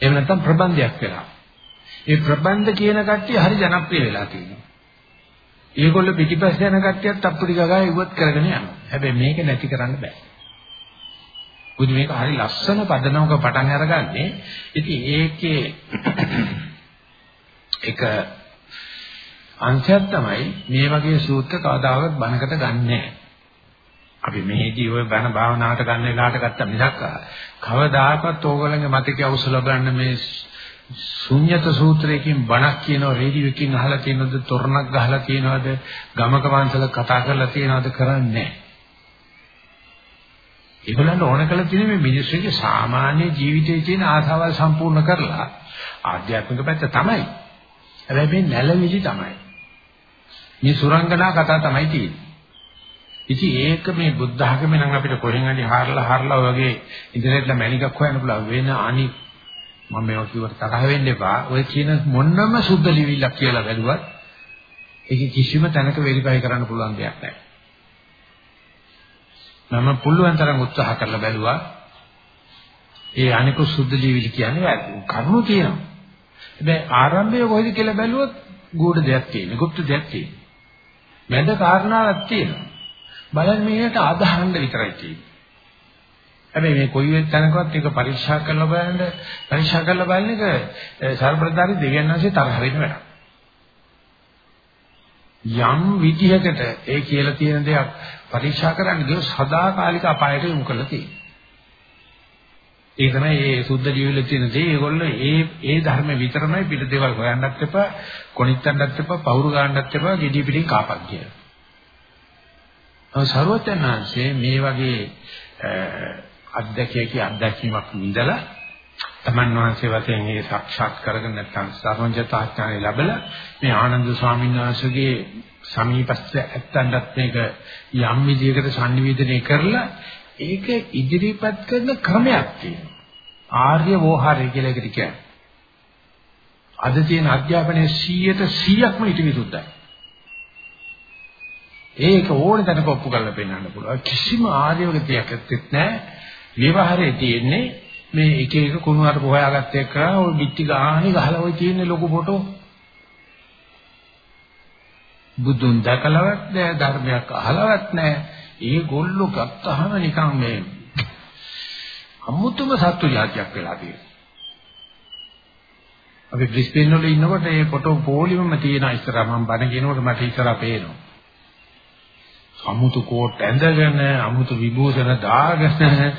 එහෙම නැත්නම් ප්‍රබන්ධයක් වෙලා. ඒ ප්‍රබන්ධ කියන කට්ටිය හරි ජනප්‍රිය වෙලා තියෙනවා. ඒගොල්ල පිටිපස්ස යන කට්ටියත් අප්පුඩි ගගා ඉවත් කරගෙන යනවා. හැබැයි මේක නැති කරන්න බෑ. බුදු මේක හරි ලස්සන පදනමක පටන් අරගන්නේ. ඉතින් ඒකේ එක අංශයක් තමයි මේ වගේ සූත්‍ර කවදාවත් බණකට ගන්නෑ. අපි මෙහෙදී ওই බණ භාවනාවට ගන්න වෙලාවට ගත්ත මිසක් කවදාකවත් ඕගොල්ලන්ගේ මතකයේ අවසල ගන්න මේ ශුන්්‍යත සූත්‍රයකින් බණක් කියනවා රේඩියෝ එකකින් අහලා තියෙනවද තොරණක් ගහලා තියෙනවද ගමක වංශල කතා කරලා තියෙනවද කරන්නේ ඒගොල්ලන්ට ඕන කළ තියෙන මේ මිනිස්සුගේ සාමාන්‍ය ජීවිතයේ තියෙන ආසාවල් සම්පූර්ණ කරලා ආධ්‍යාත්මික පැත්ත තමයි. හැබැයි මේ නැලවිලි තමයි. මේ සුරංගනා කතා තමයි තියෙන්නේ. ඉතින් ඒක මේ බුද්ධ ආගමේ නම් අපිට කොහෙන් හරි හාරලා හාරලා වගේ ඉන්ටර්නෙට් ලා මැනිකක් හොයන්න පුළුවන් වෙන අනික් මම මේවා කිව්වට තරහ වෙන්න එපා. ඔය කියන මොන්නම සුද්ධ ලිවිල්ලක් කියලා බැලුවත් ඒක කිසිම තැනක වෙරිෆයි කරන්න පුළුවන් දෙයක් නැහැ. මම පුළුවන් තරම් උත්සාහ කරලා බැලුවා. ඒ අනික සුද්ධ ලිවිලි කියන්නේ කරුණු තියෙනවා. හැබැයි ආරම්භය කොහෙද කියලා බැලුවොත් ගුඪ දෙයක් තියෙනවා. গুপ্ত දෙයක් තියෙනවා. මැද කාරණාවක් තියෙනවා. බලන්න මේකට අදහන්න විතරයි තියෙන්නේ. හැබැයි මේ කොයි වෙත් තැනකවත් ඒක පරීක්ෂා කරලා බලන්න පරීක්ෂා කරලා බලන එක සර්වප්‍රදාරි දෙවියන් වහන්සේ තරහ වෙන වැඩක්. යම් විදිහකට ඒ කියලා තියෙන දේක් පරීක්ෂා කරන්න ගියොත් සදාකාලික අපායට යොමු කරලා තියෙනවා. ඒ තමයි මේ සුද්ධ ජීවිතේ තියෙන දේ. ඒගොල්ලෝ ඒ ඒ ධර්ම විතරමයි පිට දේවල් හොයන්නත් එපා, කොණිත්තන්නත් එපා, පවුරු ගන්නත් එපා, gedi පිටින් කාපක් කියලා. සර්වඥාන්සේ මේ වගේ අධ්‍යක්ෂයේ අධ්‍යක්ෂීමක් විඳලා තමන් වහන්සේ වශයෙන් ඒ සාක්ෂාත් කරගෙන නැත්නම් සර්වඥතාඥානෙ ලැබලා මේ ආනන්ද ස්වාමීන් වහන්සේගේ සමීපස්ත ඇත්තන්ටත් මේක යම් විදියකට sannivedanaya කරලා ඒක ඉදිරිපත් කරන ක්‍රමයක් තියෙනවා. ආර්ය වෝහාරය කියලා එකට කියන්නේ. අද තියෙන අධ්‍යාපනයේ 100ට 100ක්ම ඊට විරුද්ධයි. ඒක ඕන තැනක ඔප්පු කරලා පෙන්නන්න පුළුවන්. කිසිම ආර්යවගතියක් ඇත්තෙත් නැහැ. විවහාරයේ තියෙන්නේ මේ එක එක කුණු අර හොයාගත්ත එක ඔය පිටි ගානේ ගහලා ඔය තියෙන ලොකු ෆොටෝ. බුදුන් දැකලවත් නැහැ ධර්මයක් අහලවත් නැහැ. ඒ ගොල්ලෝ ගත්තාම නිකන් මේ අමුතුම සත්තු జాතියක් වෙලා තියෙනවා. අපි බ්‍රිස්බේන් වල ඉන්නකොට මේ ෆොටෝ පොලිමම තියෙන ඉස්සරහ මම බණ කියනකොට මට ඉස්සරහ පේනවා. අමුතු කෝට් ඇඳගෙන අමුතු විභූෂණ දාගෙන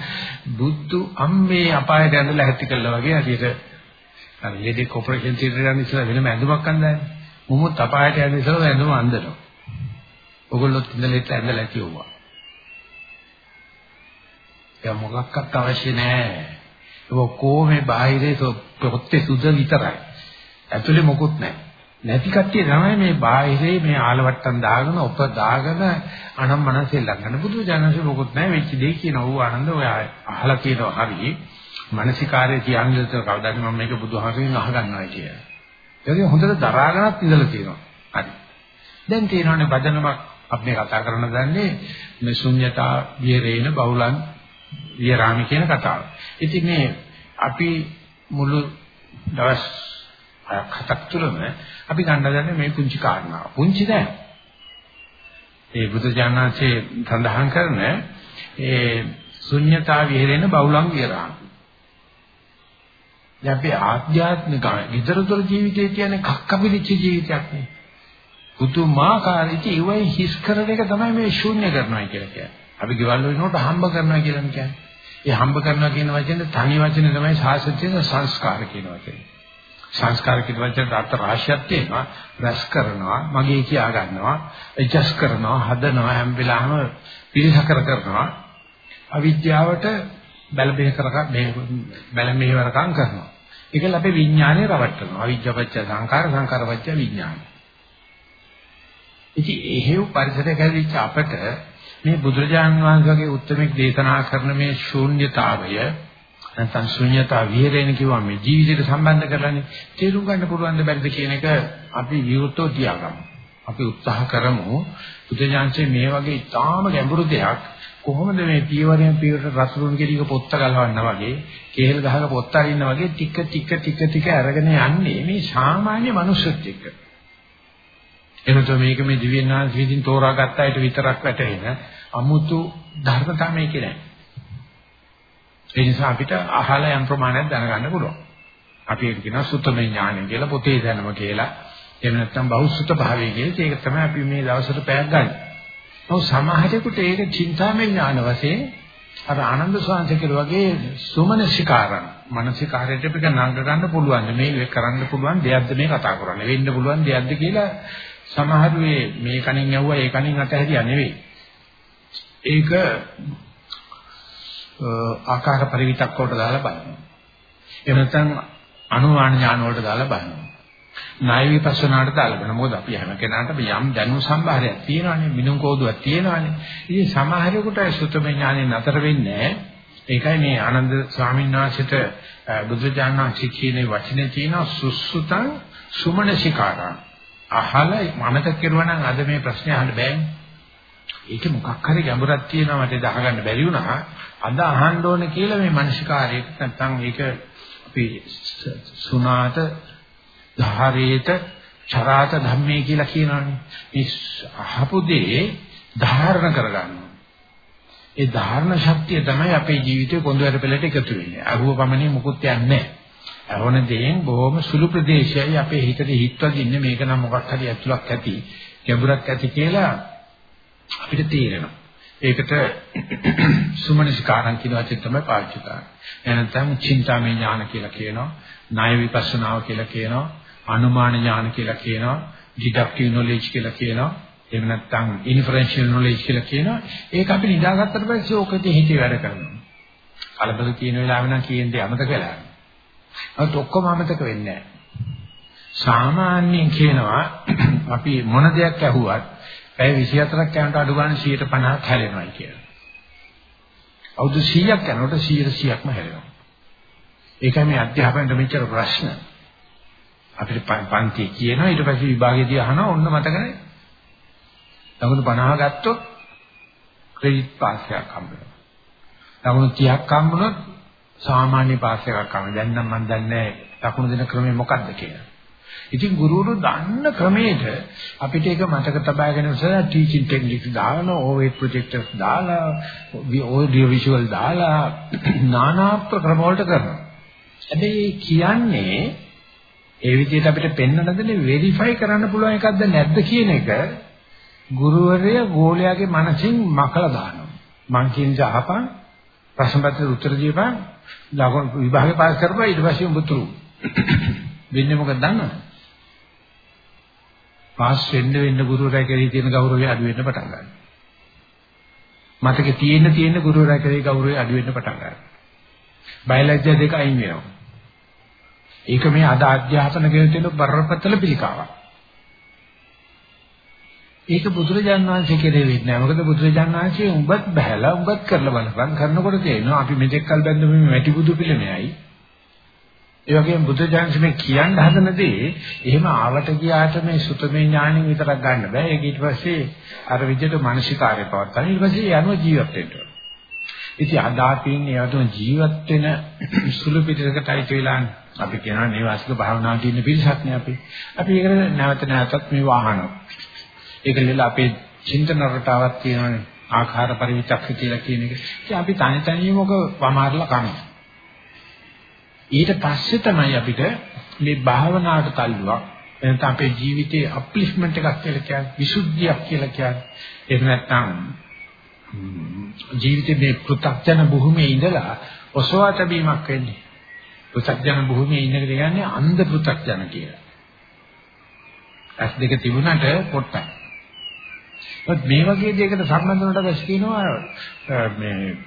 බුද්ධ අම්මේ අපායට ඇඳලා හැටි කළා වගේ හරියට අර ලෙඩි කොපරේෂන් තියටර් යන ඉස්සර වෙනම ඇඳුමක් අඳන්නේ. මුමුත් අපායට යන ඉස්සර ඇඳුම අඳනවා. ඔගොල්ලොත් ඉඳලා ඇඳලා කිව්වා. ඒ මොකක්වත් අවශ්‍ය නැහැ ඒක කොහොමේ බාහිරේ පොත්තේ සුද විතරයි. ඇතුලේ මොකුත් නැහැ නැති කට්ටිය තමයි මේ බාහිරේ මේ ආලවට්ටම් දාගෙන ඔප දාගෙන අනම්මනසේ ළඟන බුදු ජානසෙ මොකුත් නැහැ වෙච්ච දෙය කියන ඕ ආනන්ද ඔය අහලා කියනවා හරි මානසිකාරයේ කියන්නේ කවදාද මම මේක බුදුහාමයෙන් අහගන්නවා කියලා. ඒක හොඳට දරාගෙනත් ඉඳලා තියෙනවා. හරි. දැන් තියෙනවානේ වදනමක් අපි කතා කරන දන්නේ මේ ශුන්‍යතා විරේණ බහුලං විරාමි කියන කතාව. ඉතින් මේ අපි මුළු දවස් හතක් තුළම අපි ගන්න මේ පුංචි කාරණා. පුංචි නෑ. ඒ බුදු ජානනාචේ සඳහන් කරන ඒ ශුන්‍යතා විහෙරෙන බහුලං විරාම. දැන් අපි ආධ්‍යාත්මික විතරතර ජීවිතය කියන්නේ කක්කපිරිච්ච ජීවිතයක් නේ. පුදුමාකාරීච්ච ඉවයි හිස් කරන එක තමයි මේ ශූන්‍ය කරනවා කියලා කියන්නේ. අපි ගෙවල් වෙනකොට හම්බ කරනවා කියලා කියන්නේ. ඒ හම්බ කරනවා කියන වචනේ තනි වචනේ තමයි සාසත්‍යයේ සංස්කාර කියන වචනේ. සංස්කාර කියන වචන අර්ථ රාශියක් තියෙනවා. රැස් කරනවා මගේ කියා ගන්නවා ඇඩ්ජස්ට් කරනවා හදනවා හැම වෙලාවෙම පිළිසකර කරනවා. අවිද්‍යාවට බැලබේ කරක බැල මෙහෙවරකම් කරනවා. ඒකල අපේ විඥානය රවට්ටනවා. අවිද්‍යාවච්ච සංකාර සංකාරවච්ච විඥාන. ඉතින් එහෙව් පරිසරයක හැදිච්ච අපට මේ බුදුරජාණන් වහන්සේගේ උත්තරමෙක් දේශනා කරන මේ ශූන්‍යතාවය නැත්නම් ශුන්‍යතා විහෙරෙන කිව්වා මේ ජීවිතයට සම්බන්ධ කරලානේ තේරුම් ගන්න පුළුවන් ද බැරිද කියන එක අපි විවෘතව තියාගමු. අපි උත්සාහ කරමු බුදුජානකේ මේ වගේ ඉතාම ගැඹුරු දෙයක් කොහොමද මේ පීවරයෙන් පීවරට රසුරුන් කෙලික පොත්ත ගලවන්න වගේ කේල් ගහක පොත්ත අරින්න වගේ ටික ටික ටික ටික අරගෙන යන්නේ මේ සාමාන්‍ය මනුස්සයෙක් එක්ක. එනතෝ මේක මේ දිව්‍යඥාන විදිහින් තෝරාගත්ත අයට විතරක් වැටෙන අමුතු ධර්මතාව මේකේ නැහැ. ඒ නිසා අපිට අහලා යම් ප්‍රමාණයක් දැනගන්න පුළුවන්. අපි ඒක කියනවා සුත්තමේ ඥානය කියලා පොතේ දැනම කියලා. එහෙම නැත්නම් බහුසුත භාවය කියලා. ඒක තමයි අපි මේ දවසට පැයක් ගන්න. ඔව් සමාහයට ඒක චින්තාමය ඥාන වශයෙන් අර ආනන්ද ස්වාමීන් වගේ සුමනසිකාරණ මානසිකාරයට පිට නංග ගන්න පුළුවන් මේ කරන්න පුළුවන් දෙයක්ද මේ කතා කරන්නේ වෙන්න පුළුවන් දෙයක්ද කියලා සමහර මේ කණින් යවුවා ඒ කණින් අතහැරියා නෙවෙයි ඒක ආකාර පරිවිතක් වලට දාලා බලනවා. එහෙම නැත්නම් අනුමාන ඥාන වලට දාලා බලනවා. ණය විපස්සනාට දාලා බලනවා. මොකද අපි හැම කෙනාටම යම් දැනුම් සම්භාරයක් තියෙනවානේ, මිනුම් කෝදුවක් තියෙනවානේ. ඉතින් සමහරෙකුට සුතම ඥානෙ නතර වෙන්නේ ඒකයි මේ ආනන්ද ස්වාමීන් වහන්සේට බුදුජානක ශික්ෂණේ වචනේ තියෙන සුසුතං සුමනසිකාරං. අහලා මනක කෙරුවා නම් අද මේ ප්‍රශ්නේ අහන්න බෑනේ. ඒක මොකක් හරි ගැඹුරක් තියෙනවා මට දහගන්න බැරි වුණා. අද අහන්න ඕන කියලා මේ මානසිකාරයට නැත්තම් ඒක අපි සුණාත ධාරේත චරාත ධම්මේ කියලා කියනවානේ. මේ අහපු දේ ධාරණ කරගන්නවා. ඒ ධාරණ ශක්තිය තමයි අපේ ජීවිතේ කොඳුර පෙළට එකතු වෙන්නේ. අරුව පමණේ මුකුත් යන්නේ නැහැ. අවන දෙයෙන් බොහොම සුළු ප්‍රදේශයයි අපේ හිතේ හිටවදින්නේ ඉන්නේ මේක නම් මොකක් හරි ඇතුලක් ඇති ගැඹුරක් ඇති කියලා අපිට තේරෙනවා. ඒකට සුමනසිකාරම් කියන වචනේ තමයි පාවිච්චි කරන්නේ. එහෙනම් චින්තාමය ඥාන කියලා කියනවා, ණය විපස්සනාව කියලා කියනවා, අනුමාන ඥාන කියලා කියනවා, ඩිඩක්ටිව් නොලෙජ් කියලා කියනවා. එහෙම නැත්නම් ඉන්ෆරෙන්ෂියල් නොලෙජ් කියලා කියනවා. ඒක අපි නිදාගත්තට පස්සේ ඕකෙදී හිතේ වැඩ කරනවා. කලබල කියන වෙලාවෙ නම් කියන්නේ අමතක වෙලා යනවා. ඒත් ඔක්කොම අමතක වෙන්නේ නැහැ. සාමාන්‍යයෙන් කියනවා අපි මොන දෙයක් ඇහුවත් පැය 24ක් යනකොට අඩු ගන්න 150ක් හැලෙනවායි කියලා. අවුරුදු 100ක් යනකොට 100%ක්ම හැලෙනවා. ඒකයි මේ අධ්‍යාපනයේ මෙච්චර ප්‍රශ්න. අපිට පන්ති කියනවා ඊට පස්සේ විභාගයේදී අහනවා ඔන්න මතක නැහැ. ලකුණු 50 ගත්තොත් ක්‍රෙඩිට් පාස් එකක් හම්බ වෙනවා. ලකුණු 30ක් හම්බුනොත් සාමාන්‍ය පාස් එකක් හම්බ. දැන් නම් මම දන්නේ ලකුණු දෙන ක්‍රමය මොකක්ද කියලා. ඉතින් ගුරුවරු දන්න ක්‍රමයට අපිට ඒක මතක තබාගෙන ඉස්සලා ටීචින් ටෙක්නික්ස් දාලා ඕවෙට් ප්‍රොජෙක්ටර්ස් දාලා ඔඩියෝ විෂුවල් දාලා নানা ක්‍රම වලට කරනවා. හැබැයි කියන්නේ ඒ විදිහට අපිට පෙන්වන්න දෙන්නේ වෙරිෆයි කරන්න පුළුවන් එකක්ද නැද්ද කියන එක ගුරුවරයා ගෝලයාගේ මනසින් මකලා දානවා. මං කියන ජහපන් ප්‍රශ්න පත්‍රේ උත්තර දීපන් ලකුණු විභාගේ පාස් කරපුවා ඊට පස්සේ උඹ තුරු. වෙන්නේ මොකක්ද දන්නවද? පාස් වෙන්න වෙන්න ගුරුවරයා කෙරෙහි තියෙන ගෞරවය අඩු වෙන්න පටන් ගන්නවා. මතකේ තියෙන තියෙන ගුරුවරයා කෙරෙහි ගෞරවය අඩු වෙන්න පටන් ගන්නවා. බයලජ්‍ය දෙක අයින් වෙනවා. ඒක මේ අද අධ්‍යාපන කෙරෙහි තියෙන බරපතල පිළිකාවක්. ඒක බුදුරජාන් වහන්සේ කෙරේ වෙන්නේ නැහැ. මොකද බුදුරජාන් වහන්සේ උඹත් බහැලා උඹත් කරලා බලපන් කරනකොට තේරෙනවා අපි මෙතෙක් කල් බැලඳ මේ මැටි බුදු පිළිමයයි ඒ වගේම බුදුජානක මේ කියන්න හදන දේ එහෙම ආවට ගියාට මේ සුතමේ ඥාණයෙන් විතරක් ගන්න බෑ. ඒක ඊට පස්සේ අර විදිහට මානසිකාරය පවත්තන. ඊට පස්සේ යනවා ජීවත් වෙන්න ඕන. ඉතින් අදාපින් යතුන් ජීවත් වෙන සුළු පිටරකට අයිති වෙලානේ. අපි කියනවා නේවාසික භාවනාවට ඉන්න පිරිසක් නේ අපි. අපි ඒකට නැවත නැවතත් මේ වාහනවා. ඒකෙල්ල අපේ චින්තන රටාවක් තියෙනවානේ. ආකාර පරිවිතක්ක කියලා කියන එක. ඉතින් අපි තනි තනියම ඔක වමාරලා කනවා. ඊට පස්සේ තමයි අපිට මේ භාවනාවට තල්ලුවක් එතන අපේ ජීවිතයේ අප්ලිෆ්ට්මන්ට් එකක් කියලා කියන්නේ විසුද්ධියක් කියලා කියන්නේ. එහෙම නැත්නම් ජීවිතේ මේ පෘථග්ජන භූමියේ ඉඳලා ඔසවා තැබීමක් වෙන්නේ. පෘථග්ජන භූමියේ ඉන්න එක කියන්නේ අන්ධ පෘථග්ජන කියලා. ඇස් දෙක තිබුණාට පොට්ටයි. ඒත් මේ වගේ දෙයකට සම්බන්ධ වුණාට පස්සේ කියනවා මේ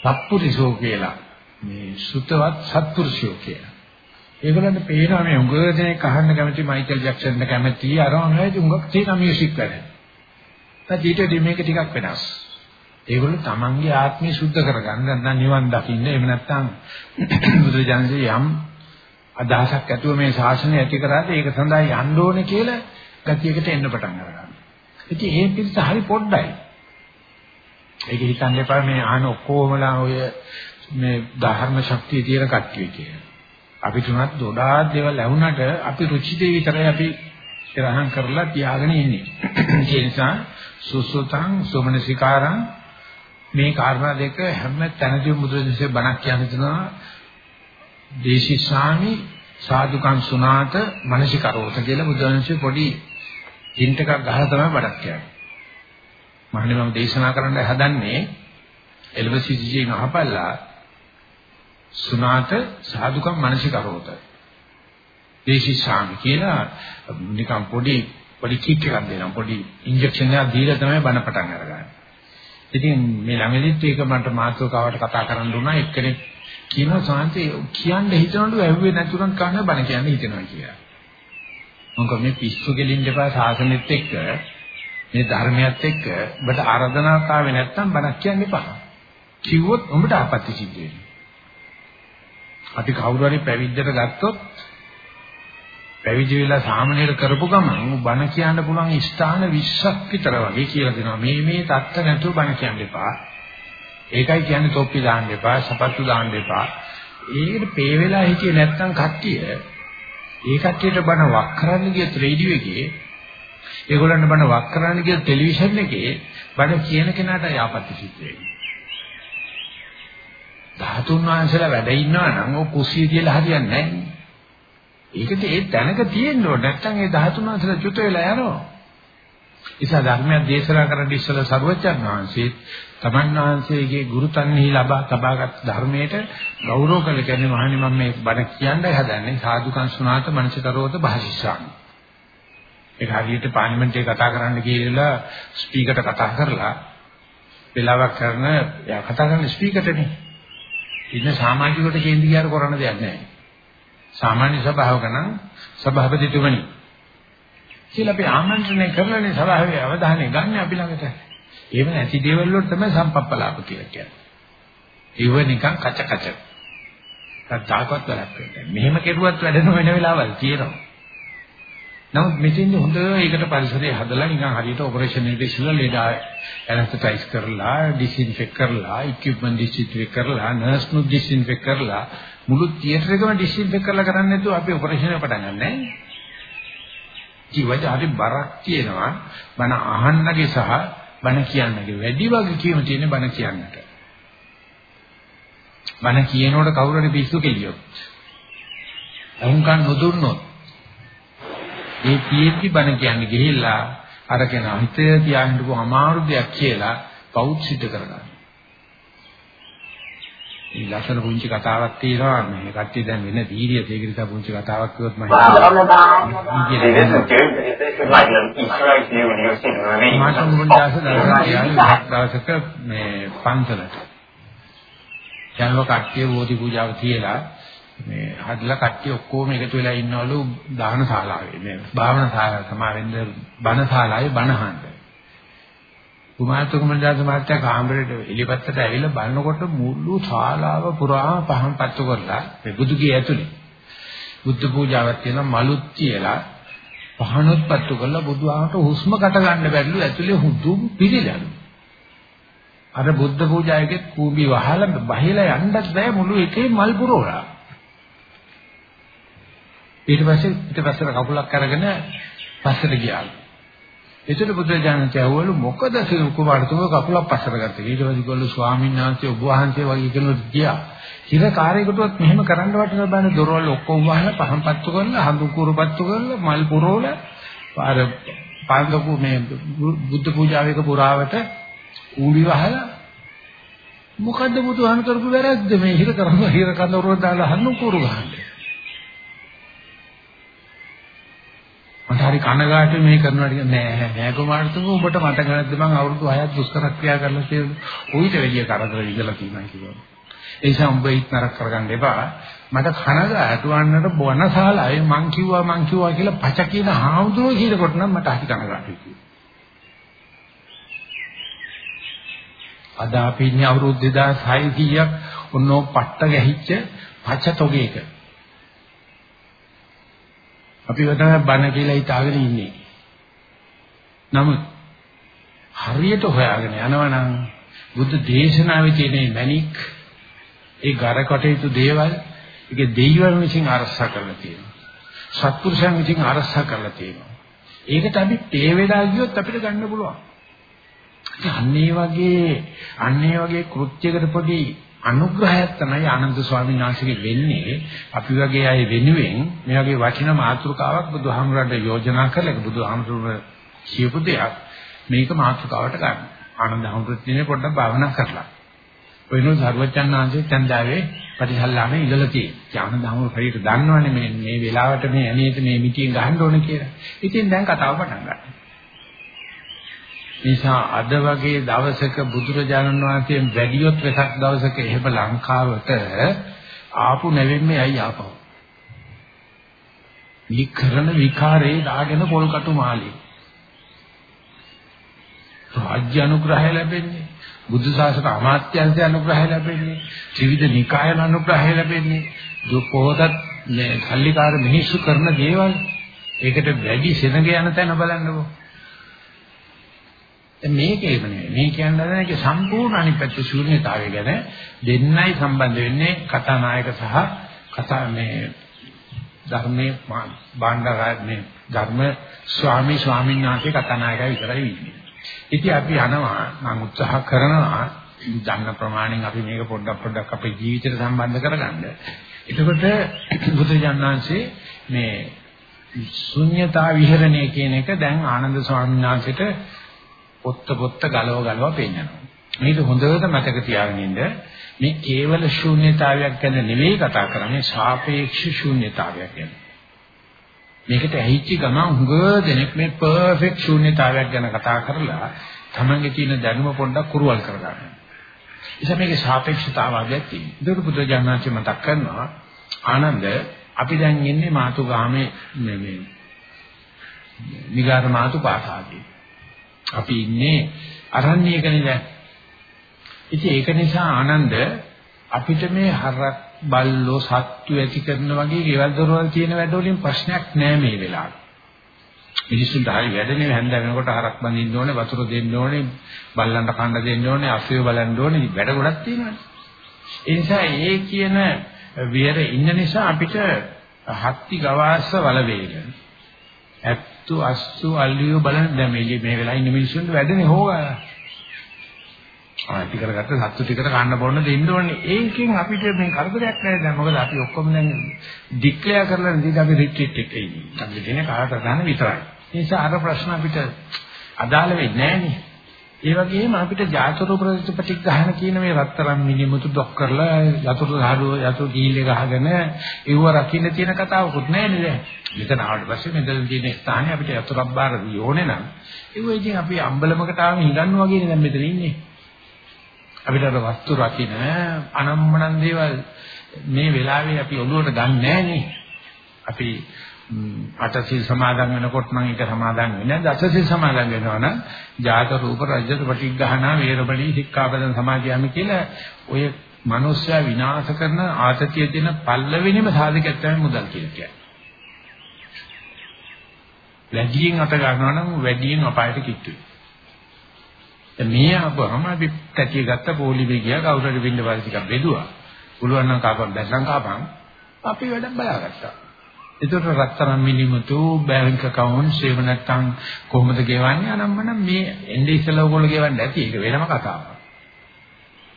සත්පුරුෂෝ කියලා. මේ සුතවත් සත්පුරුෂයෝ කියලා. ඒගොල්ලන්ට පේනවා මේ උඟ දෙනෙක් අහන්න කැමති මයිකල් ජැක්සන්ට කැමති අරම නේද උඟක් තියෙන මියුසික් වැඩ. නැත්නම් මේක ටිකක් වෙනස්. ඒගොල්ලෝ තමන්ගේ ආත්මය සුද්ධ කරගන්න නැත්නම් නිවන් දකින්න එහෙම නැත්නම් බුදුජානකේ යම් අදහසක් ඇතුව මේ ශාසනය ඇති කරාද ඒක සඳහා යන්න ඕනේ කියලා ගතියකට එන්න පටන් ගන්නවා. ඉතින් ඒ පිළිස හරි පොඩ්ඩයි. ඒක හිතන්න එපා මේ ආන ඔක්කොමලා ඔය මේ ධර්ම ශක්තිය තියෙන කට්ටිය කියලා. අපි තුනත් ගොඩාක් දේවල් ලැබුණාට අපි රුචිතේ විතරයි අපි ඉරහන් කරලා තියාගෙන ඉන්නේ. ඒ නිසා සුසුතං සුමනසිකාරං මේ කාරණා දෙක හැම තැනදීම බුදුරජාණන්සේ බණක් කියන දෙනවා දේශිසාමි සාදුකං සුනාත මනසිකරෝත කියලා බුදුරජාණන්සේ පොඩි හින්ට් එකක් ගහලා තමයි බණක් කියන්නේ. මහණෙනි මම දේශනා කරන්න හදන්නේ එල්වසිජී මහපල්ලා සුනාත සාදුකම් මනසිකරෝත. දේශිසාමි කියලා නිකන් පොඩි පොඩි කික් එකක් දෙනවා පොඩි ඉන්ජෙක්ෂන් එකක් දීලා තමයි බණ පටන් අරගන්නේ. ඉතින් මේ ළඟදිත් ඒක මට මාතෘකාවට කතා කරන්න දුන්නා එක්කෙනෙක් කියනවා සාන්ති කියන්න හිතනවලු ඇහුවේ නැතුණත් කන්න බණ කියන්න හිතනවා කියලා. මොකද මේ පිස්සු ගෙලින්න එපා සාසනෙත් එක්ක මේ ධර්මයත් එක්ක ඔබට ආරාධනාවක් ආවේ නැත්නම් බණක් කියන්න එපා. කිව්වොත් උඹට ආපත්‍ය සිද්ධ වෙනවා. අපි කවුරු හරි පැවිද්දට ගත්තොත් පැවිදි වෙලා සාමනීර කරපු ගමන් බණ කියන්න පුළුවන් ස්ථාන 20ක් විතර වගේ කියලා දෙනවා. මේ මේ தත්ත නැතුව බණ කියන්න එපා. ඒකයි කියන්නේ තොප්පි දාන්න එපා, සපත්තු දාන්න එපා. ඒකට පේ වෙලා හිටියේ නැත්නම් කට්ටිය ඒ කට්ටියට බණ වක් කරන්න ගිය රේඩියෝ එකේ ඒගොල්ලන්ට බණ වක් කරන්න ගිය ටෙලිවිෂන් එකේ බණ කියන කෙනාට යාපත්‍ය සිද්ධ වෙනවා. ධාතුන් වහන්සේලා වැඩ ඉන්නවා නම් ඔය කුස්සිය කියලා හරියන්නේ නැහැ. ඒකද ඒ තැනක තියෙන්න ඕන නැත්නම් ඒ 13 වසර චුත වෙලා යනවා. ඉතින් ධර්මයක් දේශනා කරන්න ඉස්සෙල්ලා සර්වචන් වහන්සේ තමන් වහන්සේගේ ගුරුතන්හි ලබා තබාගත් ධර්මයට ගෞරව කළ කියන්නේ මහණනි මම මේ බණ කියන්නයි හදන්නේ සාදුකං සුණාත මනසිකරෝත භාෂිෂාන්. ඒක හරියට පාර්ලිමේන්තුවේ කතා කරන්න කියලා ස්පීකර්ට කතා කරලා වෙලාවක් කරන එයා කතා කරන ස්පීකර්ටනේ. ඉන්න සමාජිකට කේන්ද්‍ර ගියාර කරන්න දෙයක් නැහැ. සාමාන්‍ය සභාවක නම් සභාපතිතුමනි කියලා අපි ආමන්ත්‍රණය කරලානේ සභාවේ අවධානය ගන්න අපි ළඟට. ඒව නැති දේවල් වලට තමයි සම්පප්පලාප කියලා කියන්නේ. ඒව නිකන් කච කච. කතාවක්වත් වැඩක් වෙන්නේ. මෙහෙම කෙරුවත් වැඩ නොවන වෙලාවල් තියෙනවා. නමුත් මෙතෙන්ද හොඳ ඒකට පරිසරය හදලා නිකන් හරියට ඔපරේෂන් එකට ඉස්සෙල්ලා ලේඩා ඇනස්තටයිස් කරලා ඩිස්ඉන්ෆෙක්ට් කරලා ඉක්විප්මන්ට් ඩිස්ඉන්ෆෙක්ට් කරලා නර්ස් නු ඩිස්ඉන්ෆෙක්ට් කරලා මුළු තියටර් එකම ඩිස්ඉන්ෆෙක්ට් කරලා කරන්නේ නැතුව අපි ඔපරේෂන් එක පටන් ගන්නෑ. ජීවිතය හරි බරක් තියෙනවා බණ අහන්නගේ සහ බණ කියන්නගේ වැඩි වගකීම තියෙන බණ කියන්නට. බණ කියනකොට කවුරු හරි පිස්සු කෙලියොත් අහුම්කන් නොදුන්නොත් ඒ තියෙද්දි බණ කියන්නේ ගිහිල්ලා අරගෙන හිතේ තියාගෙන අමාරු දෙයක් කියලා පෞත් සිද්ධ කරගන්න. මේ ලස්සන පුංචි කතාවක් තියෙනවා. මේ කට්ටිය දැන් වෙන දීර්ය නිසා පුංචි කතාවක් කිව්වොත් මම දවසක මේ පන්සලට. යනවා කට්ටිය බෝධි පූජාව තියලා මේ හදලා කට්ටිය ඔක්කොම එකතු වෙලා ඉන්නවලු දාන ශාලාවේ. මේ භාවනා ශාලාව සමාවෙන්ද බණ ශාලාවේ බණ අහන්න. කුමාරතුමන්දාස මහත්තයා කාමරේට එළිපත්තට ඇවිල්ලා බලනකොට මුළු ශාලාව පුරාම පහන් පත්තු කරලා මේ බුදුගේ ඇතුලේ. බුද්ධ පූජාවක් තියෙන මලුත් කියලා. පහනොත් පත්තු කරලා බුදුහාමට හුස්ම කට ගන්න බැරිලු ඇතුලේ හුදුම් පිළිලලු අර බුද්ධ පූජාවකේ කූඹි වහලා බහිලා යන්නත් බෑ මුළු එකේ මල් පුරවලා. ඊට පස්සේ පිටපස්සට කකුලක් අරගෙන පස්සට ගියාලු. එතකොට බුදුරජාණන් කියවලු මොකද සිල් කුමාරතුම කකුලක් පස්සට ගත්තේ. ඊට පස්සේ කිව්වලු ස්වාමීන් වහන්සේ ඔබ වහන්සේ වගේ කෙනෙකුට ගියා. හිර කාර්යයකටවත් මෙහෙම කරන්න වටින බෑනේ දොරවල් ඔක්කොම වහලා පහන් පත්තු කරලා හඳු කුරු පත්තු කරලා මල් පුරවල අර පාන්දකු මේ බුද්ධ පූජාවක පුරාවට ඌලි වහලා මොකද්ද බුදුහාම කරපු වැරද්ද මේ හිර කරන හිර කඳවුර දාලා හඳු කුරු ගහන්නේ. මට හරි කනගාටුයි මේ කරනවා ටික නෑ නෑ කුමාරතුමෝ ඔබට මතක නැද්ද මම අවුරුදු 6ක් දුෂ්කර ක්‍රියා කරලා තියෙනවා. උවිත වෙලිය කරදර ඉඳලා තියෙනවා කිව්වා. ඒ නිසා උඹ හිත නරක කරගන්න එපා. මට කනගාටුවන්නට බොනසාලයි මං කිව්වා මං කිව්වා කියලා පච කියන හාමුදුරුවෝ කියනකොට නම් මට හරි කනගාටුයි. අද අපි ඉන්නේ අවුරුදු 2600ක් ඔන්නෝ පට්ට ගැහිච්ච පච තොගේක. අපි වතන බණ කියලා හිතාගෙන ඉන්නේ. නමුත් හරියට හොයාගෙන යනවනම් බුද්ධ දේශනාවේ තියෙන මැණික් ඒ ගර කටයුතු දේවල් ඒක දෙවියන් විසින් අරසා කරලා තියෙනවා. සත්පුරුෂයන් විසින් අරසා කරලා තියෙනවා. ඒකට අපි තේ වේලා ගියොත් අපිට ගන්න පුළුවන්. අන්නේ වගේ අන්නේ වගේ කෘත්‍යයකට පොඩි අනුග්‍රහයක් තමයි ආනන්ද ස්වාමීන් වහන්සේගේ වෙන්නේ අපි වගේ අය වෙනුවෙන් මේ වගේ වටිනා මාතෘකාවක් බුදුහාමුදුරන්ට යෝජනා කරලා ඒක බුදුහාමුදුරුවෝ කියපු දෙයක් මේක මාතෘකාවට ගන්න. ආනන්ද හඳුත්නේ පොඩ්ඩක් භාවනා කරලා. වෙනු සර්වචන් ආංශේ චන්දාවේ පරිහල්ලාමේ ඉඳලා තියෙන්නේ. ආනන්ද හඳුර හරියට දන්නවනේ මේ මේ වෙලාවට මේ ඇනේට මේ මිටියෙන් ගහන්න ඕනේ කියලා. ඉතින් දැන් කතාව පටන් ගන්නවා. නිසා අද වගේ දවසක බුදුරජාණන් වහන්සේ වැඩියොත් වෙසක් දවසක එහෙම ලංකාවට ආපු නැවෙන්නේ ඇයි ආපහු? මේ කරන විකාරේ දාගෙන පොල්කටු මාළේ. රාජ්‍ය අනුග්‍රහය ලැබෙන්නේ බුදු සාසන අමාත්‍යංශය අනුග්‍රහය ලැබෙන්නේ ත්‍රිවිධ නිකායන අනුග්‍රහය ලැබෙන්නේ දුපෝදත් මේ කල්ලිකාර මිනිස්සු කරන දේවල් ඒකට වැඩි සෙනග යන තැන බලන්නකෝ මේකේම නෙවෙයි. මේ කියන්නේ ඒක සම්පූර්ණ අනිත් පැත්ත ශූන්‍යතාවය ගැන දෙන්නයි සම්බන්ධ වෙන්නේ කතානායක සහ කතා මේ ධර්මයේ බාණ්ඩාරාජනේ ධර්ම ස්වාමී ස්වාමීන් වහන්සේ කතානායකයි විතරයි ඉන්නේ. ඉතින් අපි යනවා මම උත්සාහ කරනවා දන්න ප්‍රමාණයෙන් අපි මේක පොඩ්ඩක් පොඩ්ඩක් අපේ ජීවිතයට සම්බන්ධ කරගන්න. එතකොට බුදුජානනාංශේ මේ ශුන්‍යතා විහරණය කියන එක දැන් ආනන්ද ස්වාමීන් වහන්සේට පොත්ත පොත්ත ගලව ගලව පෙන්නනවා. මේක හොඳට මතක තියාගෙන ඉන්න මේ කේවල ශූන්‍යතාවයක් ගැන නෙවෙයි කතා කරන්නේ සාපේක්ෂ ශූන්‍යතාවයක් ගැන. මේකට ඇහිච්ච ගමන් හුඟ දෙනෙක් මේ පර්ෆෙක්ට් ශූන්‍යතාවයක් ගැන කතා කරලා තමන්ගේ තියෙන දැනුම පොඩ්ඩක් කුරුවල් කරගන්නවා. ඉතින් මේකේ සාපේක්ෂතාවයක් තියෙනවා. ඒක බුදුජානනාචි මතක් කරනවා ආනන්ද අපි දැන් ඉන්නේ මාතුගාමේ මේ මේ නිගාර මාතු පාසාදී. අපි ඉන්නේ අරණ්‍යයකනේ දැන්. ඉතින් ඒක නිසා ආනන්ද අපිට මේ හරක් බල්ලෝ සත්තු ඇති කරන වගේ ගෙවල් දොරවල් තියෙන වැඩවලින් ප්‍රශ්නයක් නෑ මේ වෙලාවට. මිනිස්සුන්ට හරි වැඩනේ හැන්ද වෙනකොට හරක් බඳින්න ඕනේ වතුර දෙන්න ඕනේ බල්ලන්ට කන්න දෙන්න ඕනේ අසුවේ බලන්න ඕනේ වැඩ ගොඩක් තියෙනවානේ. ඒ නිසා ඒ කියන විහෙර ඉන්න නිසා අපිට හත්ති ගවාස්ස වල වේගන. ඇත්තු අස්සු අල්ලියෝ බලන්න දැන් මේ මේ වෙලාවේ ඉන්න මිනිස්සුන්ට වැඩනේ හොගා. ආ ටික කරගත්ත සත්තු ටිකට කන්න බොන්න දෙන්න ඕනේ. ඒකෙන් අපිට මේ කරදරයක් නැහැ දැන් මොකද අපි ඔක්කොම දැන් ඩික්ලෙයාර් කරලා ඉඳි අපි රිට්‍රීට් එකේ ඉන්නේ. අපි දෙන කාට ගන්න විතරයි. ඒ නිසා අර ප්‍රශ්න අපිට අදාළ වෙන්නේ නැහැ නේ. ඒ වගේම අපිට ජාතක ප්‍රතිපටිග්‍රහණ කියන මේ රත්තරන් මිනිමුතු දොක් කරලා යතුරු දහරුව යතුරු කීලේ ගහගෙන ඒව රකින්න තියෙන කතාවකුත් නැහැ නේද? මෙතන ආවට පස්සේ මෙතන තියෙන ස්ථානේ අපිට යතුරුක් බාර දියෝනේ නම් ඒව ඉතින් අපි අම්බලමකට ආවම හිඟන්නවා වගේනේ දැන් මෙතන ඉන්නේ. අපිට අර වස්තු රකින්න අනම්මනම් දේවල් මේ වෙලාවේ අපි ඔළුවට ගන්න නැහැ අපි අටසිල් සමාදන් වෙනකොට නම් ඒක සමාදන් වෙන්නේ නැහැ. දසසිල් සමාදන් වෙනවා නම් ජාත රූප රජ්‍යත පටිග්ගහනා වේරබලී සික්ඛාපදං සමාදියාමි කියලා ඔය මනුෂ්‍යයා විනාශ කරන ආතතිය දෙන පල්ලවෙනිම සාධකයක් තමයි මුදල් කියලා කියන්නේ. වැඩියෙන් අත ගන්නවා නම් වැඩියෙන් අපායට කිට්ටුයි. මේ අපවම අපි තැටිය ගත්ත පොලිමේ ගියා කවුරු හරි වෙන්න වාරි ටිකක් බෙදුවා. පුළුවන් නම් කාපම් දැක්කම් කාපම් අපි වැඩක් බලාගත්තා. ඒකට රත්තරන් මිනිමුතු බැංක account ඒව නැත්තම් කොහොමද ගෙවන්නේ අනම්මනම් මේ එnde ඉස්සලා ඔයගොල්ලෝ ගෙවන්න ඇති ඒක වෙනම කතාවක්.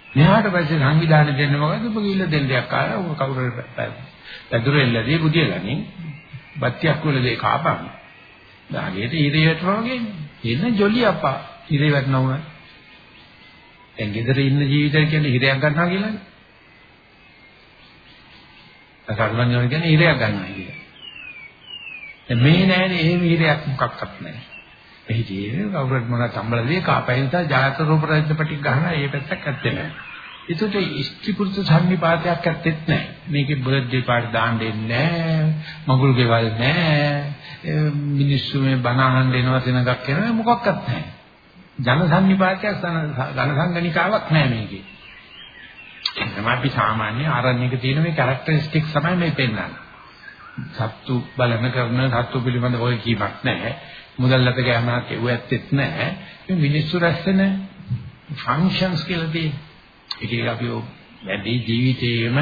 මෙහාට පස්සේ සංවිධානය දෙන්න මොකද ඔබ ගිහිල්ලා දෙන්න දෙයක් ආවා ඔබ කවුරු පැදුරෙල්ලදී බුදියලානේ බත්තියක් වල දෙක කාපන්. දාගේට ඉරේ වැටෙනවා වගේ. එන්න ජොලි අප්පා ඉරේ වැටෙනවා උනා. දැන් ගෙදර ඉන්න ජීවිතය කියන්නේ ඉරයක් ගන්නවා කියලානේ. අසල්මන් යන කියන්නේ ඉරයක් ගන්නවා කියලා. මේ නෑනේ එහෙම හිරයක් මොකක්වත් නෑ. එහි තියෙන කවුරුත් මොනවද සම්බලදී කාපයින්සා ජාතක රූප රජපටික් ගහනවා ඒ පැත්තක් ඇත්තේ නෑ. ඒකට ඉස්ත්‍රි පුරුෂ සම්නිපාතයක් ඇත්තෙත් නෑ. මේකේ බර්ත්ඩේ පාටි දාන්න දෙන්නේ නෑ. මගුල් ගෙවල් නෑ. මිනිස්සු මේ බණ අහන්න එනවා සෙනගක් කරනවා මොකක්වත් නෑ. ජන සම්නිපාතයක් ඝන සංගණිකාවක් නෑ මේකේ. එතනම අපි සාමාන්‍ය ආරණ්‍යක තියෙන මේ කැරක්ටරිස්ටික්ස් තමයි මේ පෙන්වන්නේ. සත්තු බලන කරන සත්තු පිළිබඳ ඔය කීමක් නැහැ. මුදල් ලත ගෑමක් ඒව ඇත්තෙත් නැහැ. මේ මිනිස්සු රැස්සෙන ෆන්ක්ෂන්ස් කියලා තියෙන. ඒක අපි වැඩි ජීවිතේම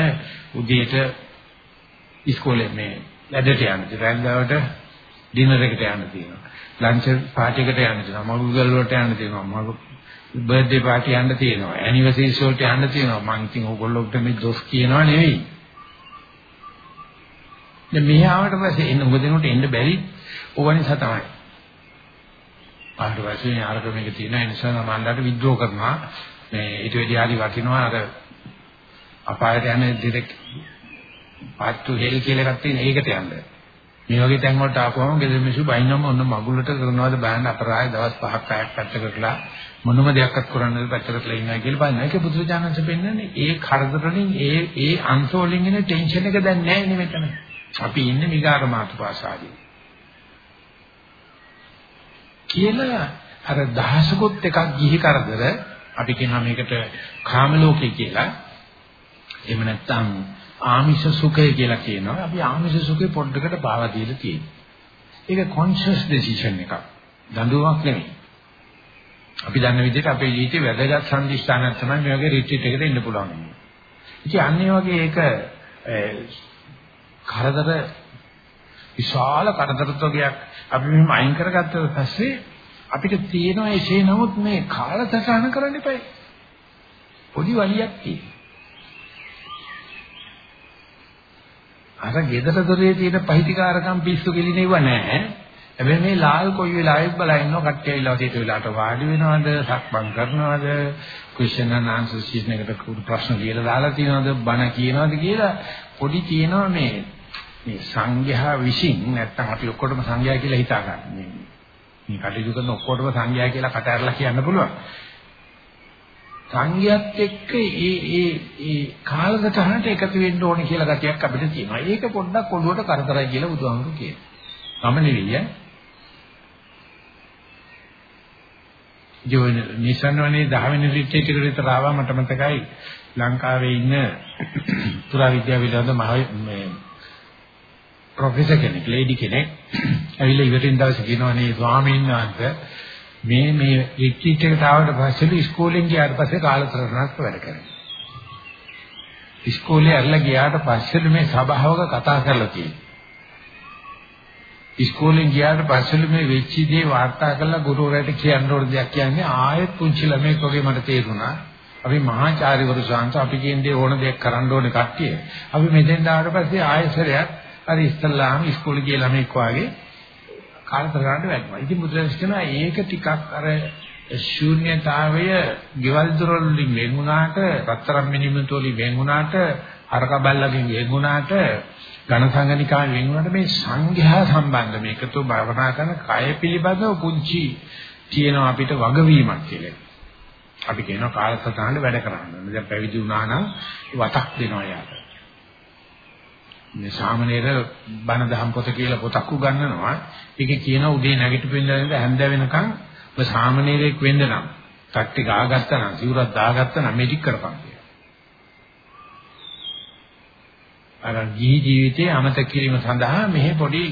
උදේට ඉස්කෝලේ මේ වැඩට යන රැන්දාවට ඩිනර් එකට යන්න තියෙනවා. ලන්ච් පාටි එකට යන්න තියෙනවා. මගුල් වලට යන්න තියෙනවා. මගුල් බර්ත්ඩේ පාටි යන්න තියෙනවා. ඇනිවර්සරිස් වලට යන්න තියෙනවා. මං ඉතින් ඕගොල්ලෝට මේ දොස් කියනවා නෙවෙයි. දැන් මෙහි ආවට පස්සේ එන්න උඹ දෙනකොට එන්න බැරි ඕවනිසා තමයි. ආවට පස්සේ ආරක මේක තියෙන නිසා මමන්ඩට විද්‍රෝ කරනවා. මේ ඊට වෙඩි ආදි වටිනවා අර අපායට යන ඩිරෙක්ට් පාට්ටු හෙල් කියලා එකක් තියෙන ඒකට යන්න. මේ වගේ තැන් වලට ආපුවම ගෙදර මිනිස්සු බයින්නම ඔන්න මගුලට කරනවාද බෑන්න අපරාය දවස් 5ක් 6ක් පැත්තකටලා මොනම දෙයක්වත් කරන්නේ නැති පැත්තකටලා ඉන්නවා කියලා බලන්න. ඒක බුදුරජාණන්සේ පෙන්නන්නේ ඒ කරදරලින් ඒ ඒ අංශවලින් එන ටෙන්ෂන් එක දැන් නැහැ නේ මෙතන. අපි ඉන්නේ මිගාර මාතුපාසාදී. කියලා අර දහසකොත් එකක් ගිහි කරදර අපි කියනවා මේකට කාම ලෝකේ කියලා. එහෙම නැත්නම් ආමිෂ සුඛය කියලා කියනවා. අපි ආමිෂ සුඛේ පොඩ්ඩකට පාවා දීලා තියෙනවා. ඒක කොන්ෂස් ඩිසිෂන් එකක්. දඬුවමක් නෙමෙයි. අපි දන්න විදිහට අපේ ජීවිතේ වැදගත් සම්දිස්ථානයක් තමයි මේ වගේ රිට්‍රීට් එකකට එන්න පුළුවන්. ඉතින් අන්නේ වගේ ඒක කරදර විශාල කරදරතෝගයක් අපි මෙහෙම අයින් කරගත්තට පස්සේ අපිට තියෙනවා එසේ නමුත් මේ කාලසටහන කරන්න එපා. පොඩි වලියක් තියෙනවා. අර ගෙදර දොරේ තියෙන පහිතිකාරකම් පිස්සු කෙලිනෙව නැහැ. හැබැයි මේ ලාල් කොයි වෙලාවෙත් බලා ඉන්නවා කට්ටිය ඉල්ලව තියෙට වෙලාවට වාඩි වෙනවද සක්මන් කරනවද ක්වෙස්චන් and answer සීසන් එකට ප්‍රශ්න කියලා දාලා තියෙනවද බණ කියනවද කියලා පොඩි තියෙනවා මේ මේ සංඝයා විසින් නැත්තම් අපි ඔක්කොටම සංඝයා කියලා හිතා ගන්න. මේ මේ කටයුතු කරන ඔක්කොටම සංඝයා කියලා කට ඇරලා කියන්න පුළුවන්. සංඝයාත් එක්ක ඒ ඒ ඒ කාලසටහනට එකතු වෙන්න ඕනේ කියලා ගතියක් අපිට තියෙනවා. ඒක පොඩ්ඩක් ඔළුවට කරදරයි කියලා බුදුහාමුදුරු කියනවා. මම නෙවෙයි ඈ. ජෝන නිසන්වනේ 10 වෙනි රිට්‍රීට් එකට විතර ආවා මට මතකයි ලංකාවේ ඉන්න පුරා විද්‍යාව විද්‍යාව මේ ප්‍රොෆෙසර් කෙනෙක් ලේඩි කෙනෙක් ඇවිල්ලා ඉවරින් දවසේ කියනවා නේ ස්වාමීන් වහන්සේ මේ මේ රිට්‍රීට් එකට ආවට පස්සේ ඉස්කෝලෙන් ගියාට පස්සේ කාලතරණක් වැඩ කරනවා. ඉස්කෝලේ අරලා ගියාට පස්සේ මේ සභාවක කතා කරලා තියෙනවා. ඉස්කෝලෙන් ගියාට පස්සේ මේ වෙච්ච දේ වාර්තා කරලා ගුරුවරයාට කියන්න ඕන දෙයක් කියන්නේ ආයෙත් පුංචි ළමෙක් වගේ මට තේරුණා. අපි මහාචාර්යවරු සාංශ අපි කියන්නේ ඕන දෙයක් කරන්න ඕනේ කට්ටිය. අපි මෙතෙන් ආවට පස්සේ ආයෙසරයක් අර ඉස්ලාම ඉස්කෝලේ ගිය ළමෙක් වාගේ කාලතරකට වැටෙනවා. ඉතින් බුදුරජාණන් කියනවා ඒක ටිකක් අර ශූන්‍යතාවය ගෙවල් දොරල් වලින් වෙන් වුණාට, රත්තරන් මිනිමුතු වලින් වෙන් වුණාට, අරක බල්ලකින් වෙන් වුණාට, ඝන සංගණිකාවෙන් වෙන් වුණාට මේ සංඝයා සම්බන්ධ මේකතු භවනා කරන කය පිළිබඳව පුංචි තියෙනවා අපිට වගවීමක් කියලා. අපි කියනවා කාලසටහනට වැඩ කරන්න. දැන් පැවිදි වුණා නම් වතක් දෙනවා යාට. මේ සාමනීර බණ දහම් පොත කියලා පොතක් උගන්වනවා. ඒකේ කියන උදේ නැගිටිපු ඉඳලා හැන්ද වෙනකන් ඔබ සාමනීරෙක් වෙන්න නම් කට්ටි ගාගත්තා නම් සිවුරක් දාගත්තා නම් මෙඩික් කරපන් කියලා. අර ජී ජීවිතයේ අමතක කිරීම සඳහා මෙහි පොඩි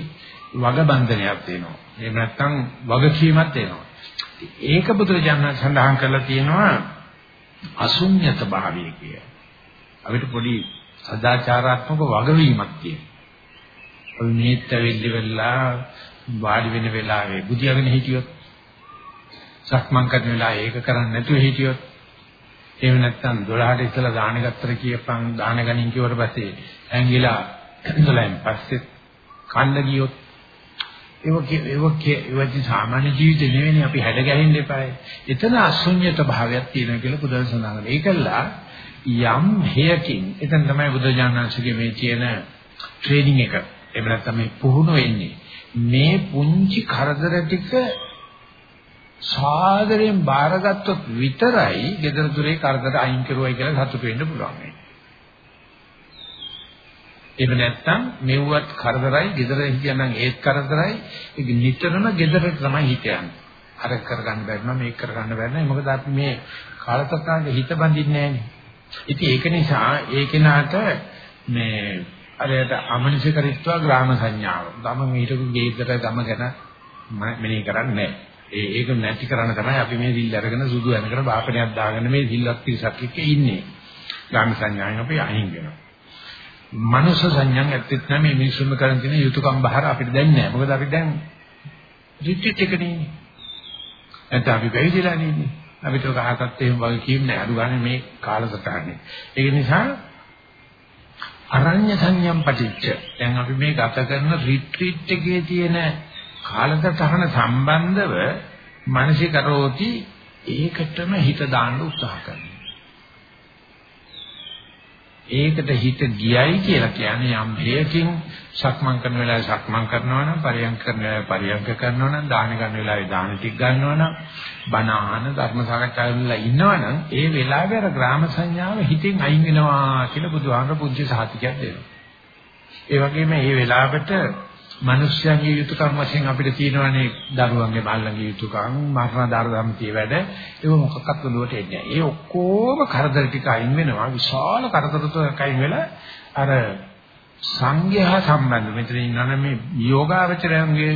වගබන්ධනයක් දෙනවා. එහෙම නැත්නම් වගකීමක් දෙනවා. ඒක බුදුරජාණන් සඳහන් කරලා තියෙනවා අසුඤ්ඤත භාවය කිය. අපිට පොඩි සදාචාරාත්මක වගවීමක් තියෙනවා. ඔය මේත් ඇවිල්ලි වෙලා වාඩි වෙන වෙලාවේ බුදියාගෙන හිටියොත් සක්මන් කරන වෙලාවේ ඒක කරන්නේ නැතුව හිටියොත් එහෙම නැත්නම් 12ට ඉස්සලා දාන ගත්තර කියපන් දාන ගණන් කිව්වට පස්සේ ඇංගිලා 12න් පස්සේ කන්න ගියොත් ඒක ඒක ඒක සාමාන්‍ය ජීවිතේ නෙවෙයි අපි හැඩ ගැහෙන්න එපායි. එතන අසුඤ්ඤත භාවයක් තියෙනවා කියලා බුදුන් සඳහන් කරනවා. ඒකලා යම් හේයකින් එතන තමයි බුදුජානනාංශගේ මේ කියන ට්‍රේනින් එක. එහෙම නැත්නම් මේ පුහුණු වෙන්නේ. මේ පුංචි කරදර ටික සාදරයෙන් බාරගත්තොත් විතරයි gedara dure කරදර අයින් කරුවයි කියලා සතුටු වෙන්න පුළුවන්. එහෙම නැත්නම් මෙව්වත් කරදරයි, gedara හිටියනම් ඒත් කරදරයි. ඒක නිතරම gedara තමයි හිත යන්නේ. අර කරගන්න බැරි නම් මේක කරගන්න බැරි නම් මොකද අපි මේ කාලසටහනක හිත බඳින්නේ නැහැ. ඉතින් ඒක නිසා ඒ කෙනාට මේ අරයට අමනිස කරිත්වා ග්‍රාම සංඥාව. ගම මීටක ගේතර ගම ගැන මෙනෙහි කරන්නේ නැහැ. ඒ ඒක නැති කරන්න තමයි අපි මේ දිල් අරගෙන සුදු වෙනකර බාපණයක් දාගෙන මේ දිල්වත් පිරිසක් එක්ක ඉන්නේ. ග්‍රාම සංඥාවෙන් අපි අහිං වෙනවා. මනුෂ්‍ය සංඥාවක් ඇත්තෙත් නැහැ මේ මිනිස්සුන්ම කරන් තියෙන යුතුයකම් බහර අපිට දැන් නැහැ. මොකද අපි දැන් රිට්‍රීට් එකනේ ඉන්නේ. නැත්නම් අපි බැවිදලා ඉන්නේ. අපිට කාටවත් එහෙම වගේ කියන්නේ අඩු ගන්න මේ කාලසටහනේ. ඒක නිසා අරඤ්‍ය සංයම් පටිච්ච. දැන් අපි මේ ගත කරන රිට්‍රීට් එකේ තියෙන කාලසටහන සම්බන්ධව මානසිකරෝති ඒකටම හිත දාන්න උත්සාහ කරනවා. ඒකට හිත ගියයි කියලා කියන්නේ යම් හේයකින් සක්මන් කරන වෙලාවේ සක්මන් කරනවා නම් පරියන්ක කරන වෙලාවේ පරියන්ක කරනවා නම් දාන ගන්න වෙලාවේ දාන ටික ගන්නවා නම් බණ අහන ධර්ම සාකච්ඡා කරලා ඉන්නවා නම් ඒ වෙලාවේ අර ග්‍රාම සංඥාව හිතෙන් අයින් වෙනවා කියලා බුදුහාමර පුංචි සහතිකයක් දෙනවා. ඒ වගේම මේ වෙලාවට මිනිස්යන්ගේ යුතුයකම් වශයෙන් අපිට තියෙනවානේ දරුවන්ගේ බල්ලන්ගේ යුතුයකම් මරණ දාරදම්තිය වැඩ ඒක මොකක්වත් ඔළුවට එන්නේ නැහැ. ඒ ඔක්කොම කරදර ටික අයින් වෙනවා විශාල කරදර ටික අයින් වෙලා අර සංඝයා සම්බන්ධ මෙතන ඉන්නවනේ මේ යෝගාවචරයන්ගේ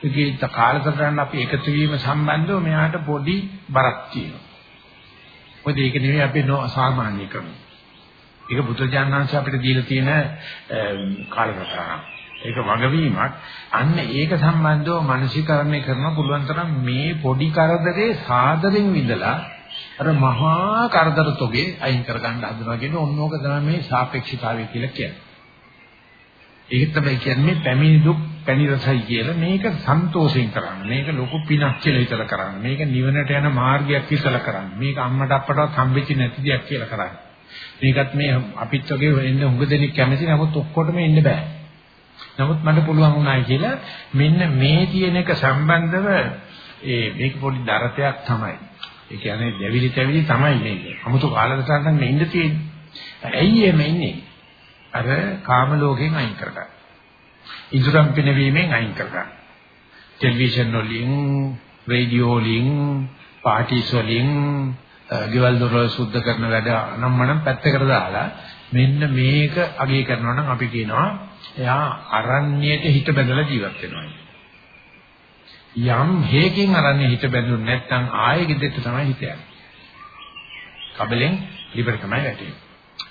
ඒකේ කාලසටහන අපි එකතු වීම සම්බන්ධව මෙයාට පොඩි බරක් තියෙනවා. මොකද ඒක නෙවෙයි අපි සාමාන්‍ය ක්‍රම. ඒක බුදුජානනාංශ අපිට දීලා තියෙන කාලසටහන. ඒක වගවීමක්. අන්න ඒක සම්බන්ධව මානසිකරණය කරන පුළුවන් තරම් මේ පොඩි කරදරේ සාදරෙන් විඳලා අර මහා කරදර තොගේ අයින් කරගන්න හදනවා කියන්නේ ඕනෝක තමයි මේ සාපේක්ෂතාවය කියලා කියන්නේ. ඒක තමයි කියන්නේ පැමිණි දුක් පැණි රසයි කියලා මේක සන්තෝෂයෙන් කරන්න. මේක ලොකු පිනක් කියලා හිතලා කරන්න. මේක නිවනට යන මාර්ගයක් කියලා කරන්න. මේක අම්මට අප්පටවත් හම්බෙච්ච නැති දෙයක් කියලා කරන්න. මේකත් මේ අපිත් වගේ වෙන්න උඟ දෙනෙක් කැමති නමුත් ඔක්කොටම ඉන්න බෑ. නමුත් මට පුළුවන් වුණායි කියලා මෙන්න මේ තියෙන එක සම්බන්ධව ඒ මේක පොඩි දරතයක් තමයි. ඒ කියන්නේ දෙවිලි තැවිලි තමයි මේක. 아무තු කාලකටනම් මෙන්න තියෙන්නේ. ඇයි එමෙ ඉන්නේ? අර කාම ලෝකයෙන් අයින් කරගන්න. ඉදurang පිනවීමෙන් අයින් කරගන්න. ටෙලිවිෂන් වලින්, රේඩියෝ වලින්, පාටිස් වලින්, ගෙවල් දොරවල් සුද්ධ කරන වැඩ නම් මනම් පැත්තකට දාලා මෙන්න මේක අගය කරනවා නම් අපි කියනවා එයා අරණ්‍යයට හිත බැඳලා ජීවත් වෙනවා. යම් හේකින් අරණ්‍ය හිත බැඳුනේ නැත්නම් ආයෙ ගෙදෙට්ට තමයි හිත යන්නේ. කබලෙන් ඉවර තමයි වැටෙන්නේ.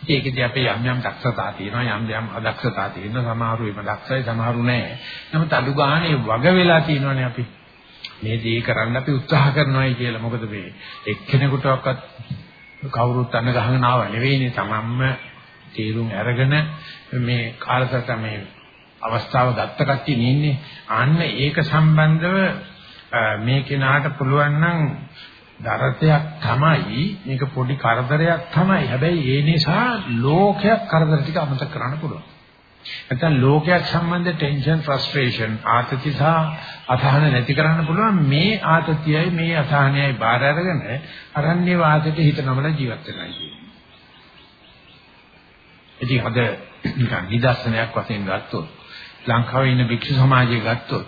ඒකදී අපේ යම් යම් දක්ෂතා තියෙනවා යම් යම් අදක්ෂතා තියෙනවා සමහරු එම දක්ෂයි සමහරු නැහැ. නමුත් අඩු ගානේ වග වෙලා තියෙනවනේ අපි. මේ දේ කරන්න අපි උත්සාහ කරනවායි කියලා. මොකද මේ එක්කෙනෙකුටවත් කවුරුත් අන්න ගහගෙන ආව නෙවෙයිනේ තමන්ම තීරුම් අරගෙන මේ කාලසට මේ අවස්ථාව ගත්ත කට්ටිය ඉන්නේ අන්න ඒක සම්බන්ධව මේ කෙනාට පුළුවන් නම් දරතයක් තමයි මේක පොඩි කරදරයක් තමයි. හැබැයි ඒ නිසා ලෝකයක් කරදර ටික අමතක කරන්න පුළුවන්. නැත්නම් ලෝකයක් සම්බන්ධ ටෙන්ෂන් ෆ්‍රස්ට්‍රේෂන් ආතති සහ අසහන නැති කරන්න පුළුවන්. මේ ආතතියයි මේ අසහනයයි බාර අරගෙන අරන්නේ වාසයට හිත නමල ජීවත් වෙනවා කියන්නේ. ඉතින් අද නිකන් නිදර්ශනයක් වශයෙන් ගත්තොත් ලංකාවේ ඉන්න භික්ෂු සමාජය ගත්තොත්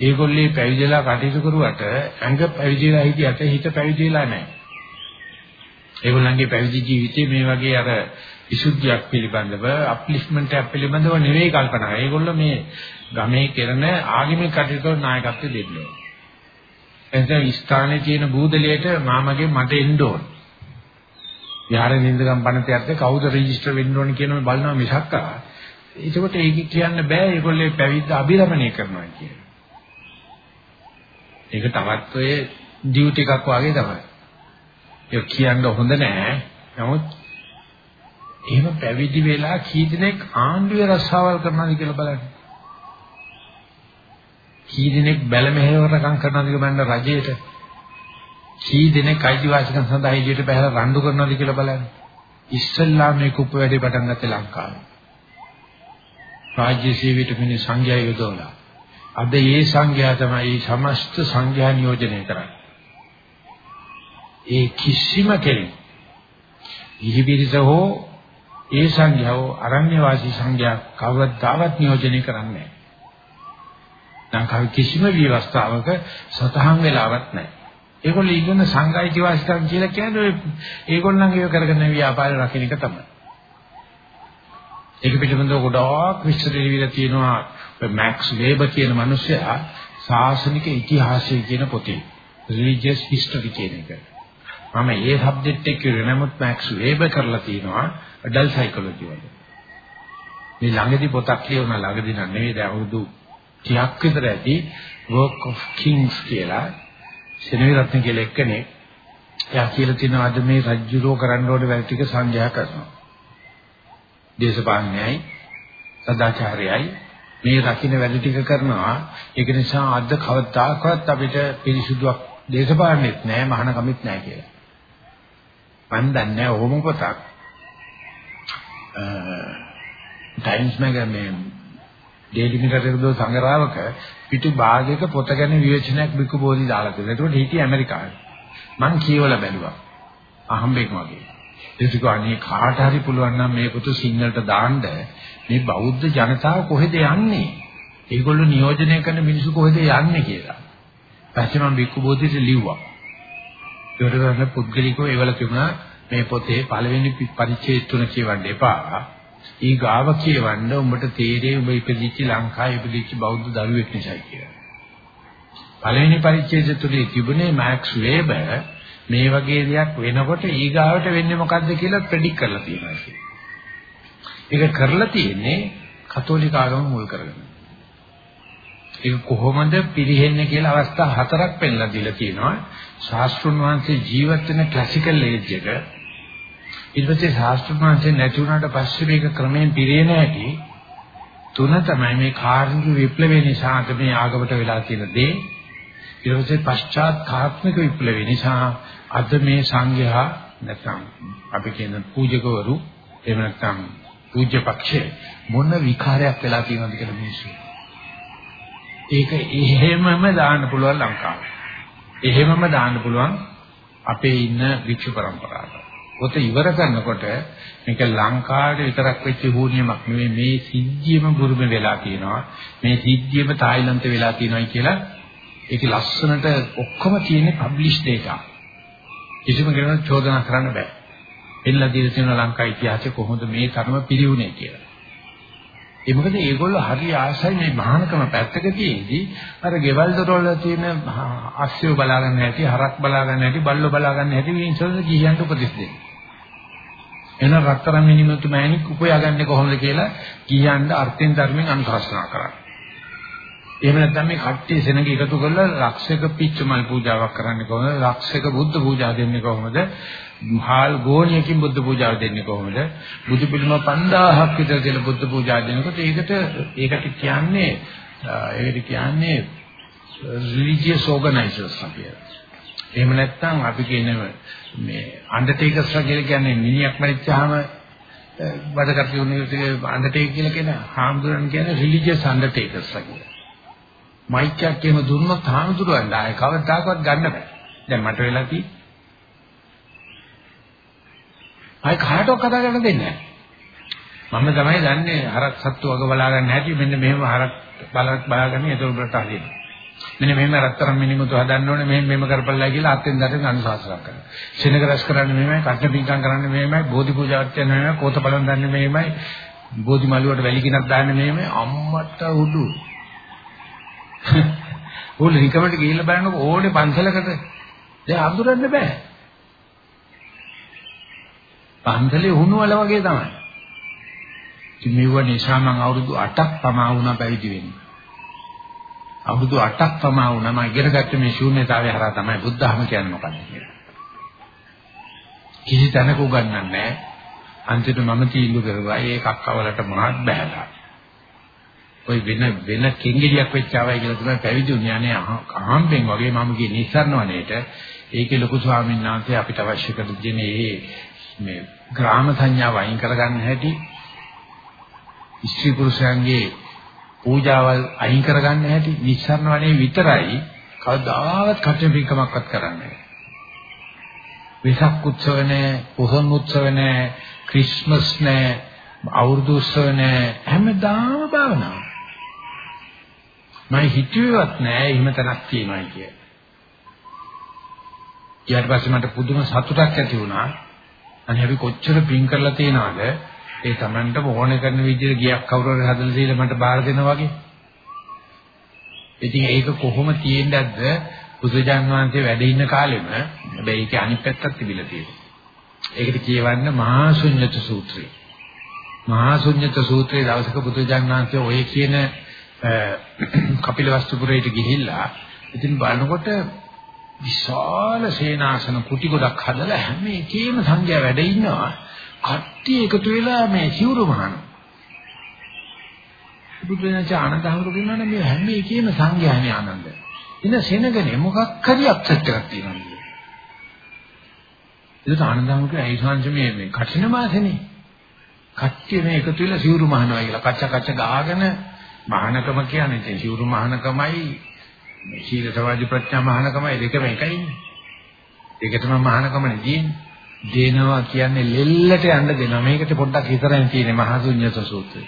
ඒගොල්ලේ පැවිදිලා කටයුතු කරුවට ඇඟ පැවිදිලා හිටියට හිත පැවිදිලා නැහැ. ඒගොල්ලන්ගේ පැවිදි ජීවිතේ මේ වගේ අර විසුද්ධියක් පිළිබඳව අප්ලිෆ්ට්මන්ට් එකක් පිළිබඳව නෙවෙයි කල්පනා කරන්නේ. ඒගොල්ලෝ මේ ගමේ කරන ආගමික කටයුතු නායකත්වය දෙන්නේ. එතන ස්ථානයේ තියෙන බූදලියට මාමගේ මට එන්න ඕන. විහාරේ නින්දගම් පනතයත් කවුද රෙජිස්ටර් වෙන්න ඕන කියන බලනවා මිසක් ඒකට ඒක කියන්න බෑ ඒගොල්ලේ පැවිද්ද අභිරමණය කරනවා කියන. ඒක තවත් ඔය ඩියුටි එකක් වගේ තමයි. ඒක කියන්න හොඳ නෑ. නමුත් එහෙම පැවිදි වෙලා කී දිනෙක ආණ්ඩුවේ රස්සාවල් කරනවාද කියලා බලන්න. කී දිනෙක බැල මෙහෙවරකම් කරනවාද කියලා බලන්න රජයේට. කී දිනෙක අයිතිවාසිකම් සඳහා එළියට බහැලා රණ්ඩු කරනවාද කියලා බලන්න. ඉස්සල්ලාම මේ කුප්ප වැඩේ පටන් ගත්තේ ලංකාවේ. රාජ්‍ය සේවයට මිනිස් සංඝයා යොදවලා. අද ඒ සංඝයා තමයි සමස්ත සංඝයා නියෝජනය කරන්නේ. ඒ කිසිම කෙනෙක් ඉහිබිරිස හෝ ඒ සංඝයාව අරණ්‍ය වාසී සංඝයා කවදාවත් නියෝජනය කරන්නේ නැහැ. ලංකාවේ කිසිම විවස්ථාවක සතහන් වෙලාවක් නැහැ. ඒගොල්ලෝ ඉගෙන සංඝයිති වාසිකම් කියලා කියන්නේ ඒගොල්ලන්ගේ ඒව කරගෙන ව්‍යාපාරය රකින්න එක තමයි. ඒක පිළිබඳව ගොඩාක් විස්තර දීලා තියෙනවා මැක්ස් වේබර් කියන මිනිසයා සාසනික ඉතිහාසය කියන පොතේ religious history කියන එක. මම ඒ සබ්ජෙක්ට් එක කිව්වේ නමුත් මැක්ස් වේබර් කරලා තියෙනවා adult psychology වල. මේ ළඟදී පොතක් කියවන ළඟදී නම් නෙවෙයි දැන් අවුරුදු 30ක් විතර ඇති work of kings කියලා සෙනවි රත්න කියලා එක්කනේ එයා කියලා තියෙනවා අද මේ රජ්ජුරෝ කරන්න ඕනේ වැඩ ටික සංඝයා කරනවා. දේශපාලනයයි සදාචාරයයි මේ රකින්න වැඩ ටික කරනවා. ඒක නිසා අද කවදාකවත් අපිට පිරිසුදුක් දේශපාලනෙත් නැහැ මහානකමෙත් නැහැ කියලා. මම දන්නේ ඔහොම පොතක් ටයිම්ස් මැගමේ ඩේලි මිරර් දෝ සංග්‍රහවක පිටු භාගයක පොත ගැන විවේචනයක් බිකු බෝධි දාලා තියෙනවා. ඒකට හිටියේ ඇමරිකාවේ. මං කියවලා බැලුවා. අහම්බෙක් වගේ. ඒක අනේ කාට හරි පුළුවන් නම් මේ පොත සිංහලට දාන්න මේ බෞද්ධ ජනතාව කොහෙද යන්නේ? ඒගොල්ලෝ නියෝජනය කරන මිනිස්සු කොහෙද යන්නේ කියලා. පස්සේ මම බිකු බෝධිට ලිව්වා. ඒකට ගන්න පුද්ගලිකව ඒවල තිබුණා මේ පොතේ පළවෙනි පරිච්ඡේද තුන කියවන්න එපා. ඊ ගාව කියවන්න උඹට තේරෙයි උඹ ඉපදිච්ච ලංකාවේ ඉපදිච්ච බෞද්ධ දරුවෙක් නිසායි කියලා. පළවෙනි පරිච්ඡේද තුනේ තිබුණේ මැක්ස් වේබර් මේ වගේ දෙයක් වෙනකොට ඊගාවට වෙන්නේ මොකද්ද කියලා ප්‍රෙඩික් කරලා තියෙනවා කියලා. ඒක කරලා තියෙන්නේ කතෝලික ආගම මුල් කරගෙන. ඒක කොහොමද පිළිහෙන්නේ කියලා අවස්ථා හතරක් පෙන්නලා දීලා තියෙනවා. ශාස්ත්‍රුන් වහන්සේ ජීවත් වෙන ක්ලාසිකල් ඒජ් එක ඊට පස්සේ ශාස්ත්‍රුන් වහන්සේ නැති වුණාට පස්සේ මේක ක්‍රමයෙන් පිරෙන හැටි තුන තමයි මේ කාර්මික විප්ලවය නිසා අද මේ ආගමට වෙලා තියෙන දේ. ඊට පස්සේ පශ්චාත් කාත්මික විප්ලවය නිසා අද මේ සංඝයා නැත්නම් අපි කියන පූජකවරු එහෙම නැත්නම් පූජ්‍ය පක්ෂේ මොන විකාරයක් වෙලා තියෙනවද කියලා මිනිස්සු. ඒක එහෙමම දාන්න පුළුවන් ලංකාවේ. එහෙමම දාන්න පුළුවන් අපේ ඉන්න වික්ෂු પરම්පරාවට. පොත ඉවර කරනකොට මේක ලංකාවේ විතරක් වෙච්ච හෝනියමක් නෙවෙයි මේ සිද්ධියම බුරුම වෙලා තියෙනවා. මේ සිද්ධියම තායිලන්තේ වෙලා තියෙනවායි කියලා ඒකේ ලස්සනට ඔක්කොම තියෙන්නේ පබ්ලිෂ් data. කිසිම කෙනෙකුට චෝදනා කරන්න බෑ. එල්ලා දීලා තියෙන ලංකා ඉතිහාසය කොහොමද මේ තරම පිළිුණේ කියලා. ඒ මොකද මේගොල්ලෝ හරි ආසයි මේ මහානකම පැත්තකදීදී අර ගෙවල් දොරවල තියෙන අස්සෙව බලා ගන්න හැටි, හරක් බලා ගන්න හැටි, බල්ලෝ බලා ගන්න හැටි මේ ඉන්සල්ද ගිහියන්ට උපදෙස් දෙන්නේ. එන රත්තරන් මිනිමුතු මෑණික් උපයාගන්නේ කොහොමද කියලා ගිහියන්ට අර්ථෙන් ධර්මෙන් අනුශාසනා කරා. එහෙම නැත්නම් මේ කට්ටිය සෙනග එකතු කරලා ලක්ෂයක පිච්චමල් පූජාවක් කරන්නේ කොහොමද? ලක්ෂයක බුද්ධ පූජා දෙන්නේ කොහොමද? මහල් ගෝණියකින් බුද්ධ පූජාව දෙන්නේ කොහොමද? බුදු පිළිම 5000ක් විතර දෙන බුද්ධ පූජා දෙනකොට ඒකට ඒකට කියන්නේ ඒකට කියන්නේ religious organizers කියලා. එහෙම නැත්නම් අපි කියන මේ අන්ඩර්ටේකර්ස් කියලා කියන්නේ මිනිහක් මරිච්චාම වැඩ කටයුතු අන්ඩර්ටේක් කියලා කියන හාමුදුරන් කියන්නේ religious undertakers කියලා. මයික් එකක් එහෙම දුන්නොත් හාමුදුරුවන්ට ආයේ කවදාකවත් ගන්න බෑ. දැන් මට වෙලා තියෙන්නේ ආයි කාටවත් කතා කරන්න දෙන්නේ නැහැ. මම තමයි දන්නේ හරක් සත්තු වග බලා ගන්න හැටි මෙන්න මෙහෙම හරක් බලක් බලාගන්නේ ඒක උඹට හදින්න. මෙන්න මෙහෙම රත්තරන් මිනිමුතු හදන්න ඕනේ මෙහෙම මෙහෙම කරපළා කියලා අත්ෙන් දැටෙන අනුශාසනා කරනවා. සෙනග රැස් කරන්නේ මෙහෙමයි, කට්ට පිංකම් කරන්නේ මෙහෙමයි, බෝධි පූජාවක් කරන්නේ මෙහෙමයි, කෝත බලන් දන්නේ මෙහෙමයි, බෝධි මළුවට වැලි කිනක් දාන්නේ මෙහෙමයි අම්මට උඩු. ඕල නිකමට ගිහිල්ලා බලනකොට ඕනේ පන්සලකට දැන් අඳුරන්න බෑ. පන්සලේ උණු වල වගේ තමයි. ඉතින් මෙව නිසා මම අවුරුදු 8ක් පමා වුණා පැවිදි වෙන්නේ. අවුරුදු 8ක් පමා වුණා මම ඉගෙන ගත්ත මේ ශූන්‍යතාවය හරහා තමයි බුද්ධ ධර්ම කියන්නේ මොකක්ද කියලා. කිසි තැනක උගන්වන්නේ නැහැ. අන්තිමට මම තීන්දුව කරුවා ඒකක් අවලට මහත් බහැලා. ওই වෙන වෙන කෙංගිරියක් වෙච්ච ආවයි කියලා තමයි පැවිදි වුණේ අනේ අහම්බෙන් වගේ මම ගියේ නිස්සාරණ වනයේට ඒකේ ලොකු ස්වාමීන් වහන්සේ අපිට අවශ්‍ය කර දෙන්නේ මේ ග්‍රාම සංඥාව අයින් කරගන්න හැටි ස්ත්‍රී පුරුෂයන්ගේ පූජාවල් අයින් කරගන්න හැටි නිස්සාරණ වනේ විතරයි කවදාවත් කටයුතුකමක්වත් කරන්නේ වෙසක් උත්සව නැහැ, පොහොන් උත්සව නැහැ, ක්‍රිස්මස් නැහැ, අවුරුදු උත්සව නැහැ, හැමදාම භාවනාව. මම හිතුවේවත් නැහැ එහෙම තැනක් තියෙනවා කිය. ඊට පස්සේ මට පුදුම සතුටක් ඇති වුණා. අනේ අපි කොච්චර පින් කරලා තියනවද? ඒ Tamanට ඕනේ කරන විදිහට ගියක් කවුරු හරි හදලා දීලා මට බාර දෙනවා වගේ. ඉතින් ඒක කොහොම තියෙන්නේද? බුදුජාන් වහන්සේ වැඩ ඉන්න කාලෙම හැබැයි ඒකේ අනිත් පැත්තක් තිබිලා තියෙනවා. ඒකට කියවන්න මහා ශුන්්‍යත සූත්‍රය. මහා ශුන්්‍යත සූත්‍රයේ දවසක බුදුජාන් වහන්සේ ඔය කියන කපිලවස්තුපුරයට ගිහිල්ලා ඉතින් බලනකොට විශාල සේනාසන කුටි ගොඩක් හදලා හැම එකේම සංඝයා වැඩ ඉන්නවා. කට්ටිය එකතු වෙලා මේ සිවුරු මහන. බුදුරජාණන් ආනන්ද හඳුරු කියනවානේ මේ හැම එකේම සංඝයානේ ආනන්ද. ඉතින් සෙනගනේ මොකක් හරි අප්සෙට් එකක් තියෙනවා නේද? ඒක ආනන්දම කිය ඇයිසංශ මේ මේ කඨින මාසනේ. කට්ටිය මේ එකතු වෙලා සිවුරු මහනවා කියලා කච්ච කච්ච ගහගෙන මහානකම කියන්නේ ඉතින් සිවුරු මහානකමයි සීල සමාධි ප්‍රඥා මහානකමයි දෙකම එකයිනේ. ඒකටම මහානකමනේ තියෙන්නේ. දෙනවා කියන්නේ ලෙල්ලට යන්න දෙනවා. මේකට පොඩ්ඩක් ඉතරෙන් තියෙන්නේ මහා ශුන්්‍යත සූත්‍රය.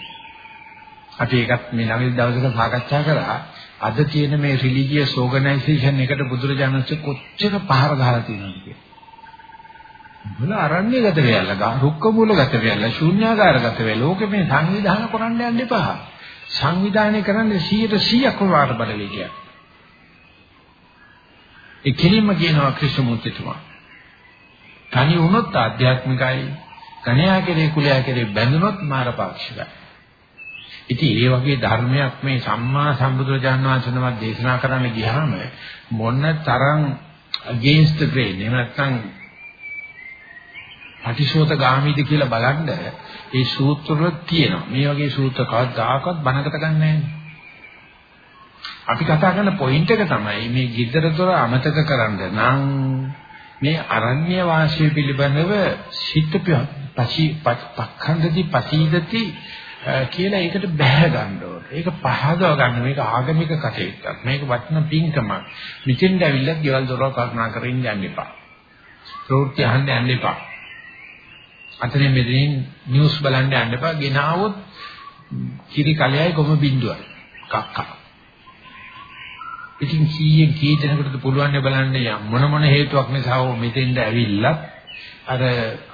අපි ඒකත් මේ ළඟදී දවසක සාකච්ඡා කරා. අද තියෙන මේ රිලිජියස් ඕගනයිසේෂන් එකට බුදුරජාණන් වහන්සේ කොච්චර පහර ගහලා තියෙනවද කියලා. මොන අරණ්‍ය ගත වෙයල්ලා, රුක්ක මූල ගත වෙයල්ලා, ශූන්‍යාකාර ගත වෙයල්ලා. ලෝකෙ මේ සංවිධානය කරන්න යන්න එපා. සංවිධානය කරන්නේ 100% වාර බලලේ කියලා. ඒ කෙලින්ම කියනවා ක්‍රිෂ්ණමූර්තිතුමා. තනි වුණොත් ආධ්‍යාත්මිකයි, කණයා කෙරේ කුලයා කෙරේ බැඳුනොත් මාරපාක්ෂිකයි. ඉතින් ඒ වගේ ධර්මයක් මේ සම්මා සම්බුදුරජාණන් වහන්සේ නමක් දේශනා කරන්න ගියාම මොන තරම් against the grain එහෙම නැත්නම් අටිශෝත ගාමීද කියලා බලන්න ඒ සූත්‍ර වල තියෙනවා. මේ වගේ සූත්‍ර කවදාකවත් බණකට ගන්නෑ. අපි කතා කරන පොයින්ට් එක තමයි මේ giderතොර අමතක කරන්න නම් මේ අරණ්‍ය වාසය පිළිබඳව සිත් පචි පක්ඛන්දති පසීදති කියලා ඒකට බැහැ ගන්න ඕනේ. ඒක පහදව ගන්න මේක ආගමික කටයුත්තක්. මේක වටින පින්කමක්. මෙතෙන්ද ඇවිල්ලා ගෙවල් දොරව කල්පනා කරමින් යන්න එපා. ප්‍රවෘත්ති අහන්න යන්න එපා. අතනින් මෙතනින් නිවුස් බලන්න යන්න එපා. ගෙනාවොත් කිරි කලයයි ගොම බින්දුවයි. කක්කා. ඉතින් කීයෙන් කී දෙනෙකුටද පුළුවන් බලන්න මොන මොන හේතුවක් නිසා මෙතෙන්ද ඇවිල්ලා අර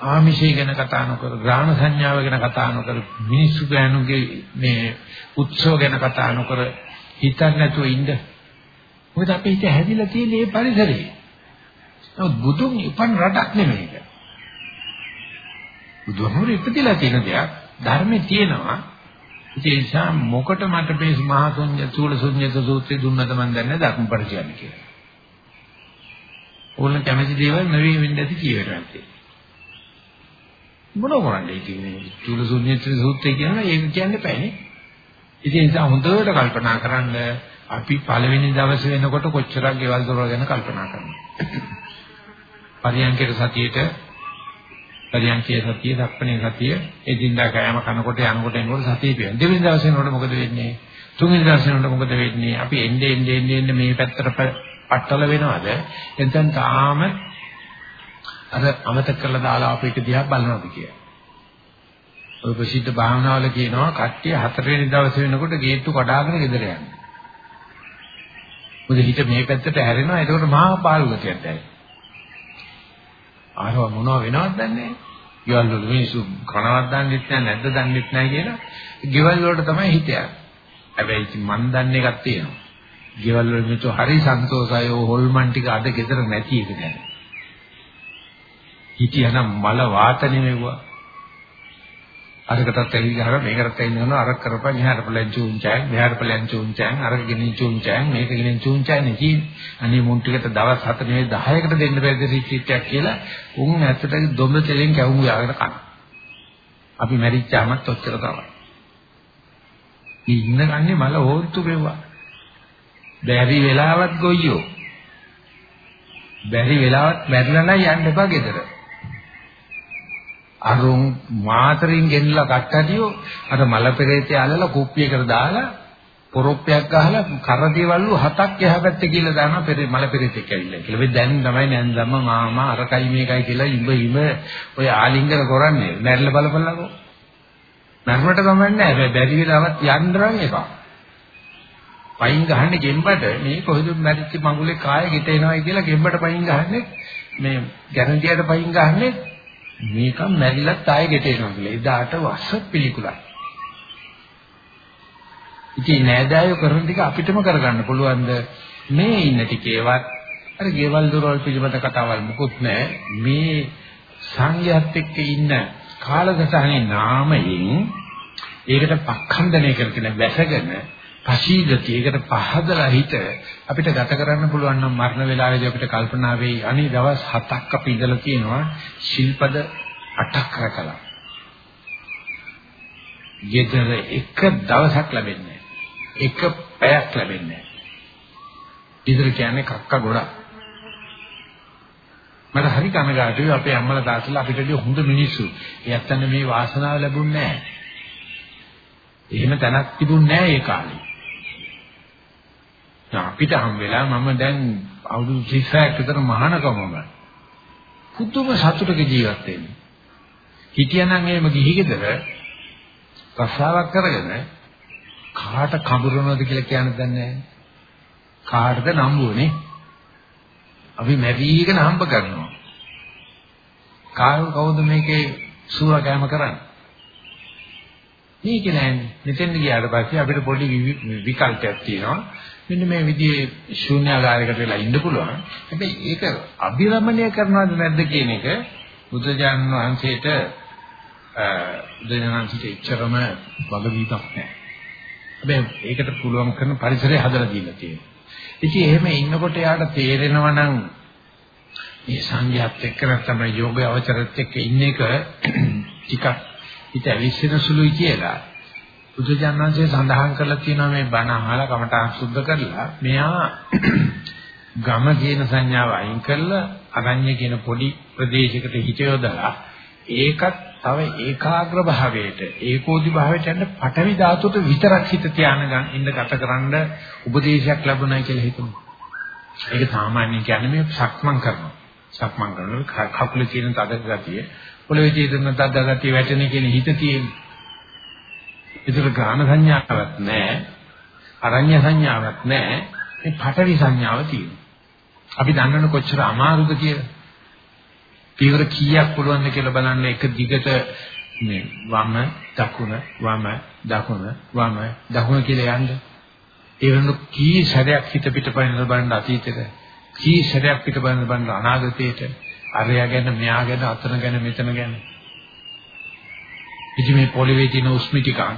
ආමිෂය ගැන කතා නොකර ග්‍රාම සංඥාව ගැන කතා නොකර මිනිස්සු ගෑනුගේ මේ උත්සව ගැන කතා නොකර හිතන්න නැතුව ඉන්න. මොකද අපේ හිත හැදිලා තියෙන මේ පරිසරේ. නමුත් බුදුන් උපන් රටක් නෙමෙයි ඒක. බුදුහමෝ ඉපදිලා තියෙන දෙයක් ධර්මයේ තියෙනවා. ඒ නිසා මොකට මට මේ මහා ශුන්‍ය චූල ශුන්‍යත සූත්‍රය දුන්නද මන් දන්නේ ධර්ම පරිචයන කියලා. ඕන කැමැති දේවල් නෙවෙයි වෙන්න ඇති කියවෙනවා. මොන කරන්නේ කියන්නේ චූලසුඤ්ඤත් සූත්‍රය කියනවා ඒක කියන්න බෑනේ. ඉතින් ඒ නිසා හොඳට කල්පනා කරන්න අපි පළවෙනි දවසේ වෙනකොට කොච්චරක් ගෙවල් දොර ගැන කල්පනා කරනවා. පරියන්කේට සතියේට පරියන්කේ සතිය, දක්පනේ සතිය, එදින්දා කෑම කනකොට යනකොට එනකොට සතිය පියන. දෙවෙනි දවසේ වෙනකොට මොකද වෙන්නේ? තුන්වෙනි දවසේ වෙනකොට මොකද වෙන්නේ? අපි එන්නේ එන්නේ එන්නේ මේ පැත්තට පట్టල වෙනවද? එතෙන් තාම අර අමතක කරලා දාලා අපේක දිහා බලනවාද කියලා. ඔය ප්‍රසිද්ධ භාවනාවල කියනවා කට්ටිය හතරවෙනි දවසේ වෙනකොට ගේට්ටු කඩාගෙන ගෙදර යනවා. මොකද හිත මේ පැත්තට හැරෙනවා ඒකට මහා පාළුවකයක් දැයි. ආරව මොනව වෙනවද දන්නේ නැහැ. ගෙවල් වල මිනිස්සු කනවත් දන්නෙත් නැහැ නැද්ද දන්නෙත් නැහැ කියලා ගෙවල් වලට තමයි හිත යන්නේ. හැබැයි ඉතින් මන් දන්නේ එකක් තියෙනවා. ගෙවල් වල මිනිස්සු හරි සන්තෝෂයි හොල්මන් ටික අද ගෙදර නැති එක ගැන. හිටියනම් මල වාත නෙමෙවුවා. අරකටත් ඇලි ගහලා මේකටත් ඇලි ගහනවා අර කරපන් එහාට පලයන් චූංචයන් මෙහාට පලයන් චූංචයන් අර ගෙනින් චූංචයන් මේක ගෙනින් චූංචයන් නේ අනේ මුන් ටිකට දවස් 7 නෙවෙයි 10කට දෙන්න බැරිද රිට්‍රීට් එකක් කියලා උන් ඇත්තට දොඹ තෙලෙන් කැවුම් යාගෙන කන. අපි මැරිච්චාමත් ඔච්චර තමයි. ඉන්න ගන්නේ මල හොන්තු බෙව්වා. බැරි වෙලාවත් ගොයියෝ. බැරි වෙලාවත් මැරිලා නම් යන්න එපා ගෙදර. අරුන් මාතරින් ගෙන්නලා කට්ටඩියෝ අර මල පෙරේතය අල්ලලා කුප්පියකට දාලා පොරොප්පයක් ගහලා කරදේවල්ලු හතක් එහා පැත්තේ කියලා දානවා පෙරේ මල පෙරේතෙක් ඇවිල්ලා කියලා. මේ දැන් තමයි නැන්දම මාමා අරකයි මේකයි කියලා ඉඹ ඉඹ ඔය ආලිංගන කරන්නේ. මැරිලා බලපල්ලකෝ. මැරුණට කමන්නේ නැහැ. බැරි වෙලාවත් යන්න නම් එපා. පයින් ගහන්නේ ගෙම්බට මේ කොහෙද මැරිච්ච මඟුලේ කාය ගෙට එනවයි කියලා ගෙම්බට පයින් ගහන්නේ මේ ගැරන්ටියට පයින් ගහන්නේ මේක මැරිලත් ආයෙ ගෙට එනවා කියලා. එදාට වස්ස පිළිකුලයි. ඉතින් නෑදෑයෝ කරන ටික අපිටම කරගන්න පුළුවන්ද? මේ ඉන්න ටිකේවත් අර ගෙවල් දොරවල් පිළිබඳ කතාවල් මුකුත් නෑ. මේ සංඝයාත් එක්ක ඉන්න කාලසටහනේ නාමයෙන් ඒකට පක්ඛන්දනය කරගෙන වැසගෙන පශීදති ඒකට පහදලා හිත අපිට ගත කරන්න පුළුවන් නම් මරණ වේලාවේදී අපිට කල්පනා වෙයි අනේ දවස් 7ක් අපි ඉඳලා තියෙනවා ශිල්පද 8ක් රැකලා. යෙදෙන එක දවසක් ලැබෙන්නේ එක පැයක් ලැබෙන්නේ ඉදිරි කියන්නේ කක්ක ගොඩක්. මට හරි කනගාටුයි අපේ අම්මලා තාත්තලා අපිට හොඳ මිනිස්සු. ඒ ඇත්තන්න මේ වාසනාව ලැබුණේ නැහැ. එහෙම තැනක් තිබුණේ නැහැ ඒ කාලේ. අපිට හම් වෙලා මම දැන් අවුරුදු 30ක් විතර මහානකමම පුදුම සතුටක ජීවත් වෙන්නේ. හිටියනම් එහෙම ගිහි ගෙදර රස්සාවක් කරගෙන කාට කඹරනවද කියලා කියන්න දන්නේ නැහැ. කාටද නම්බුනේ? අපි මැරිගෙන හම්බ කරනවා. කාරු කවුද මේකේ සුවා කැම කරන්නේ? මේක නෑනේ. මෙතෙන් ගියාට පස්සේ අපිට පොඩි විකල්පයක් තියෙනවා. මෙන්න මේ විදිහේ ශූන්‍යාකාරයකට වෙලා ඉන්න පුළුවන්. හැබැයි ඒක අභිරමණය කරනවද නැද්ද කියන එක බුදුජානක වහන්සේට බුදුජානකන්ට ඉච්චරම වගවීමක් නැහැ. හැබැයි ඒකට පුළුවන් කරන පරිසරය හදලා දීලා තියෙනවා. ඉතින් එහෙම ඉන්නකොට යාට තේරෙනවා නම් මේ සංඝයාත් එක්ක නැත්නම් යෝග අවචරත් එක්ක ඉන්න එක ටිකක් හිත ඇවිස්සෙන සුළුයි කියලා. බුදුජානනාංශය සඳහන් කරලා තියෙනවා මේ බණ අහලා කමඨාන් සුද්ධ කරලා මෙයා ගම කියන සංඥාව අයින් කරලා අරඤ්‍ය කියන පොඩි ප්‍රදේශයකට හිත යොදලා ඒකත් තව ඒකාග්‍ර භාවයට ඒකෝදි භාවයට යන පඨවි ධාතුවට විතරක් හිත තියාගෙන ඉන්න ගතකරන උපදේශයක් ලැබුණා කියලා හිතමු. ඒක සාමාන්‍යයෙන් කියන්නේ මේ සක්මන් කරනවා. සක්මන් කරනකොට කකුලේ තියෙන තද ගතිය, පොළවේ තියෙන තද ගතිය වැටෙන කියන හිත තියෙන්නේ. ඒතර ගාන සංඥාවක් නැහැ. අරඤ්‍ය සංඥාවක් නැහැ. මේ පඨවි සංඥාව තියෙනවා. අපි දන්නන කොච්චර අමාරුද කියලා. පියවර කීයක් පුළුවන්ද කියලා බලන්න එක දිගට මේ වම දකුණ වම දකුණ වම දකුණ කියලා යන්න. ඒ වෙනකොට කී සැරයක් හිත පිටපයින් බලන්න අතීතෙට කී සැරයක් පිටපයින් බලන්න අනාගතයට අරයා ගැන මෙයා ගැන අතන ගැන මෙතන ගැන ඉතින් මේ පොළවේ තියෙන උස්මිතිකන්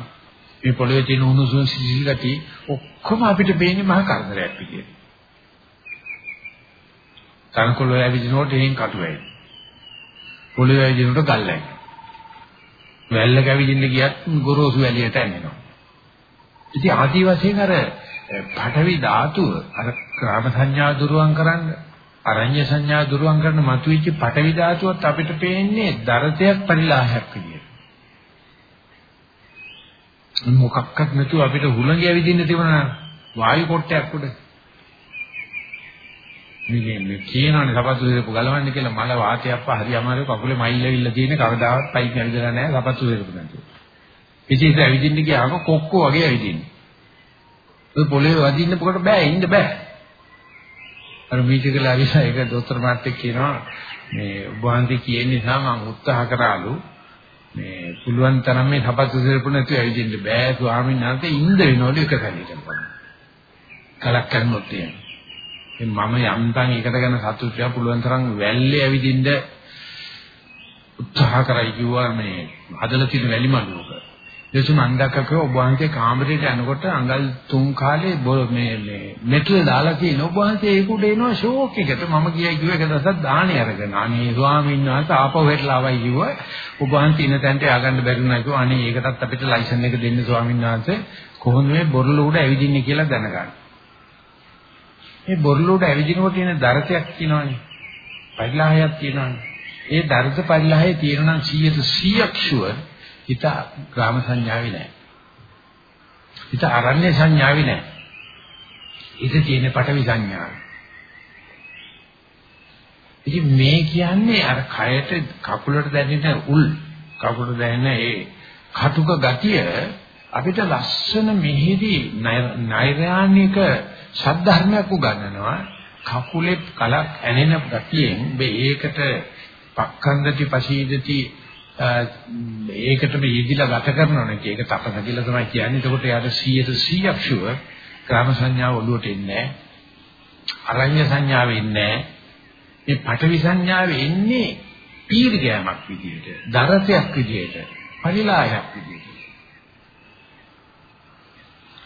මේ පොළවේ තියෙන උණුසුම් සිසිල් ගති ඔක්කොම අපිට බේන්නේ මහා කරදරයක් විදියට. තනකොළ ඇවිදිනකොට එහෙන් කටු වෙයි. පොළවේ ඇවිදිනකොට ගල් ඇයි. වැල්ල කැවිදින්න ගියත් ගොරෝසු වැලියට ඇනෙනවා. ඉතින් ආදි වශයෙන් අර පඨවි ධාතුව අර ක්‍රම සංඥා දුරුවන් කරන්න අරඤ්‍ය සංඥා දුරුවන් කරන මතුවෙච්ච පඨවි ධාතුවත් අපිට පේන්නේ දරතයක් පරිලාහයක් විදියට. මොකක්වත් නැතුව අපිට හුළඟ ඇවිදින්න තිබුණා වායු කොටයක් උඩ. මේ මේ කියනවානේ සපත්තු දෙරපු ගලවන්න කියලා මල වාතයක් පහ හරි අමාරු කකුලේ මයිල් ඇවිල්ලා තියෙන කවදාවත් පයින් ඇවිදලා නැහැ සපත්තු දෙරපු නැතුව. ඉතින් ඒක ඇවිදින්න ගියාම කොක්කෝ වගේ ඇවිදින්නේ. ඒ පොළවේ වදින්න පොකට බෑ ඉන්න බෑ. අර මීටිකලා අවිසා ඒක දොස්තර මාත්‍යෙක් කියනවා මේ ඔබ වහන්සේ කියන නිසා මම උත්සාහ කරාලු මේ පුළුවන් තරම් මේ සපත්තු සිරපු නැතුව ඇවිදින්න බෑ ස්වාමීන් වහන්සේ ඉඳ වෙනවලු එක තැනකට. කලක් කරනොත් තියෙනවා. මම යම්තන් එකට ගැන සතුටුලා පුළුවන් තරම් වැල්ලේ ඇවිදින්න උත්සාහ කරයි කිව්වා මේ හදලා තියෙන වැලි මඩුවක. ඊට මන්දකකෝ ඔබ වහන්සේ කාමරේට යනකොට අඟල් තුන් කාලේ මේ මේ මෙටල් දාලා තියෙන ඔබ වහන්සේ ඒක උඩ එනවා ෂෝක් එකට මම කියයි කිව්ව එක දවසක් දාහනේ අරගෙන අනේ ස්වාමීන් වහන්සේ ආපහු හෙටලා ආවයි කිව්වා ඔබ වහන්සේ ඉන්න තැනට ය아가න්න බැරි වුණා කිව්වා අනේ ඒකටත් අපිට ලයිසන් එක දෙන්න ස්වාමීන් වහන්සේ කොහොමද මේ බොරළ උඩ ඇවිදින්නේ කියලා දැනගන්න. මේ බොරළ උඩ ඇවිදිනකොට එන දරතයක් තියෙනවනේ. පරිලාහයක් තියෙනවනේ. ඒ දරත පරිලාහයේ තියෙනවා නම් 100ක් ෂුවර් හිත ග්‍රාම සංඥාවේ නැහැ. හිත අරණ්‍ය සංඥාවේ නැහැ. හිත තියෙන පටවි සංඥාව. ඉතින් මේ කියන්නේ අර කයට කකුලට දැනෙන උල් කකුලට දැනෙන ඒ කටුක ගතිය අපිට ලස්සන මෙහිදී නෛර්යානික සද්ධර්මයක් උගන්වනවා කකුලේ කලක් ඇනෙන ගතියෙන් මේ ඒකට පක්ඛන්දති පසීදති ඒකටම යෙදිලා ගත කරනවා නේ ඒක තපස කියලා තමයි කියන්නේ. එතකොට යාට 100ට 100ක් ෂුවර් ග්‍රාම සංඥාව ඔළුවට එන්නේ නැහැ. අරඤ්‍ය සංඥාව එන්නේ නැහැ. මේ පඨවි සංඥාව එන්නේ පීර්ගෑමක් විදියට, දරතයක් විදියට, පරිලාහයක් විදියට.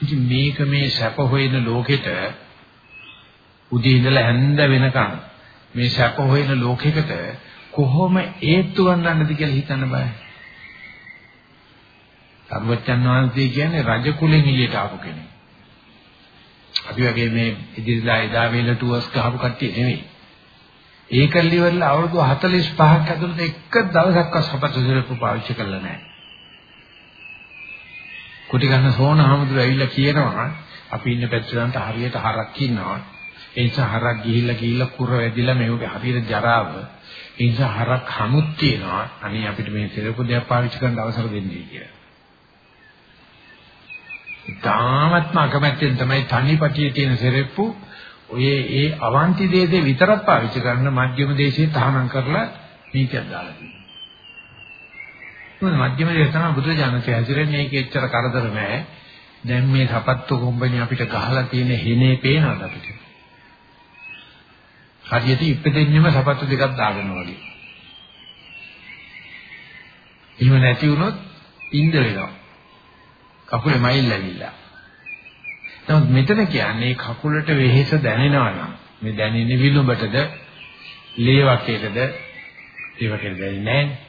ඉතින් මේක මේ සැප හොයන ලෝකෙට උදේ ඉඳලා හැන්ද වෙනකන් මේ සැප හොයන ලෝකෙකට කොහොම හේතු ගන්නන්නද කියලා හිතන්න බෑ. සර්වචන් වහන්සේ කියන්නේ රජ කුලෙන් එළියට ආපු කෙනෙක්. අපි වගේ මේ ඉදිරියලා එදා වේල ටුවර්ස් ගහපු කට්ටිය නෙවෙයි. ඒකල්ලි වල අවුරුදු 45ක් ඇතුළත එක දවසක්වත් සපත්තු සිරප්පු පාවිච්චි කළා නැහැ. කුටි ගන්න සෝන හමුදුර ඇවිල්ලා කියනවා අපි ඉන්න පැත්තට හරියට හරක් ඉන්නවා. ඒ නිසා හරක් ගිහිල්ලා ගිහිල්ලා කුර වැදිලා මේකේ හරියට ජරාව ඒ නිසා හරක් හමුත් තියෙනවා. අනේ අපිට මේ සිරපු දෙයක් පාවිච්චි කරන්න අවසර දෙන්නේ කියලා. තාමත්ම අකමැත්තෙන් තමයි තනිපටියේ තියෙන සිරප්පු ඔය ඒ අවන්ති දේශේ විතරක් පාවිච්චි කරන මධ්‍යම දේශේ තහනම් කරලා නීතියක් දාලා තියෙනවා. මොන මධ්‍යම දේශ තමයි බුදුරජාණන්සේ හැසිරෙන්නේ ඒකේ එච්චර කරදර නැහැ. දැන් මේ සපත්තු කොම්පැනි අපිට ගහලා තියෙන හිනේ පේනවද අපිට? හරියට ඉපදෙන්නෙම සපත්තු දෙකක් දාගෙන වගේ. එහෙම නැති වුණොත් ඉඳ වෙනවා. කකුලේ මයිල් ඇවිල්ලා. නමුත් මෙතන කියන්නේ කකුලට වෙහෙස දැනෙනවා නම් මේ දැනෙන්නේ විලුඹටද, ලේ වකේටද, ඒ වගේ දැනෙන්නේ නැහැ.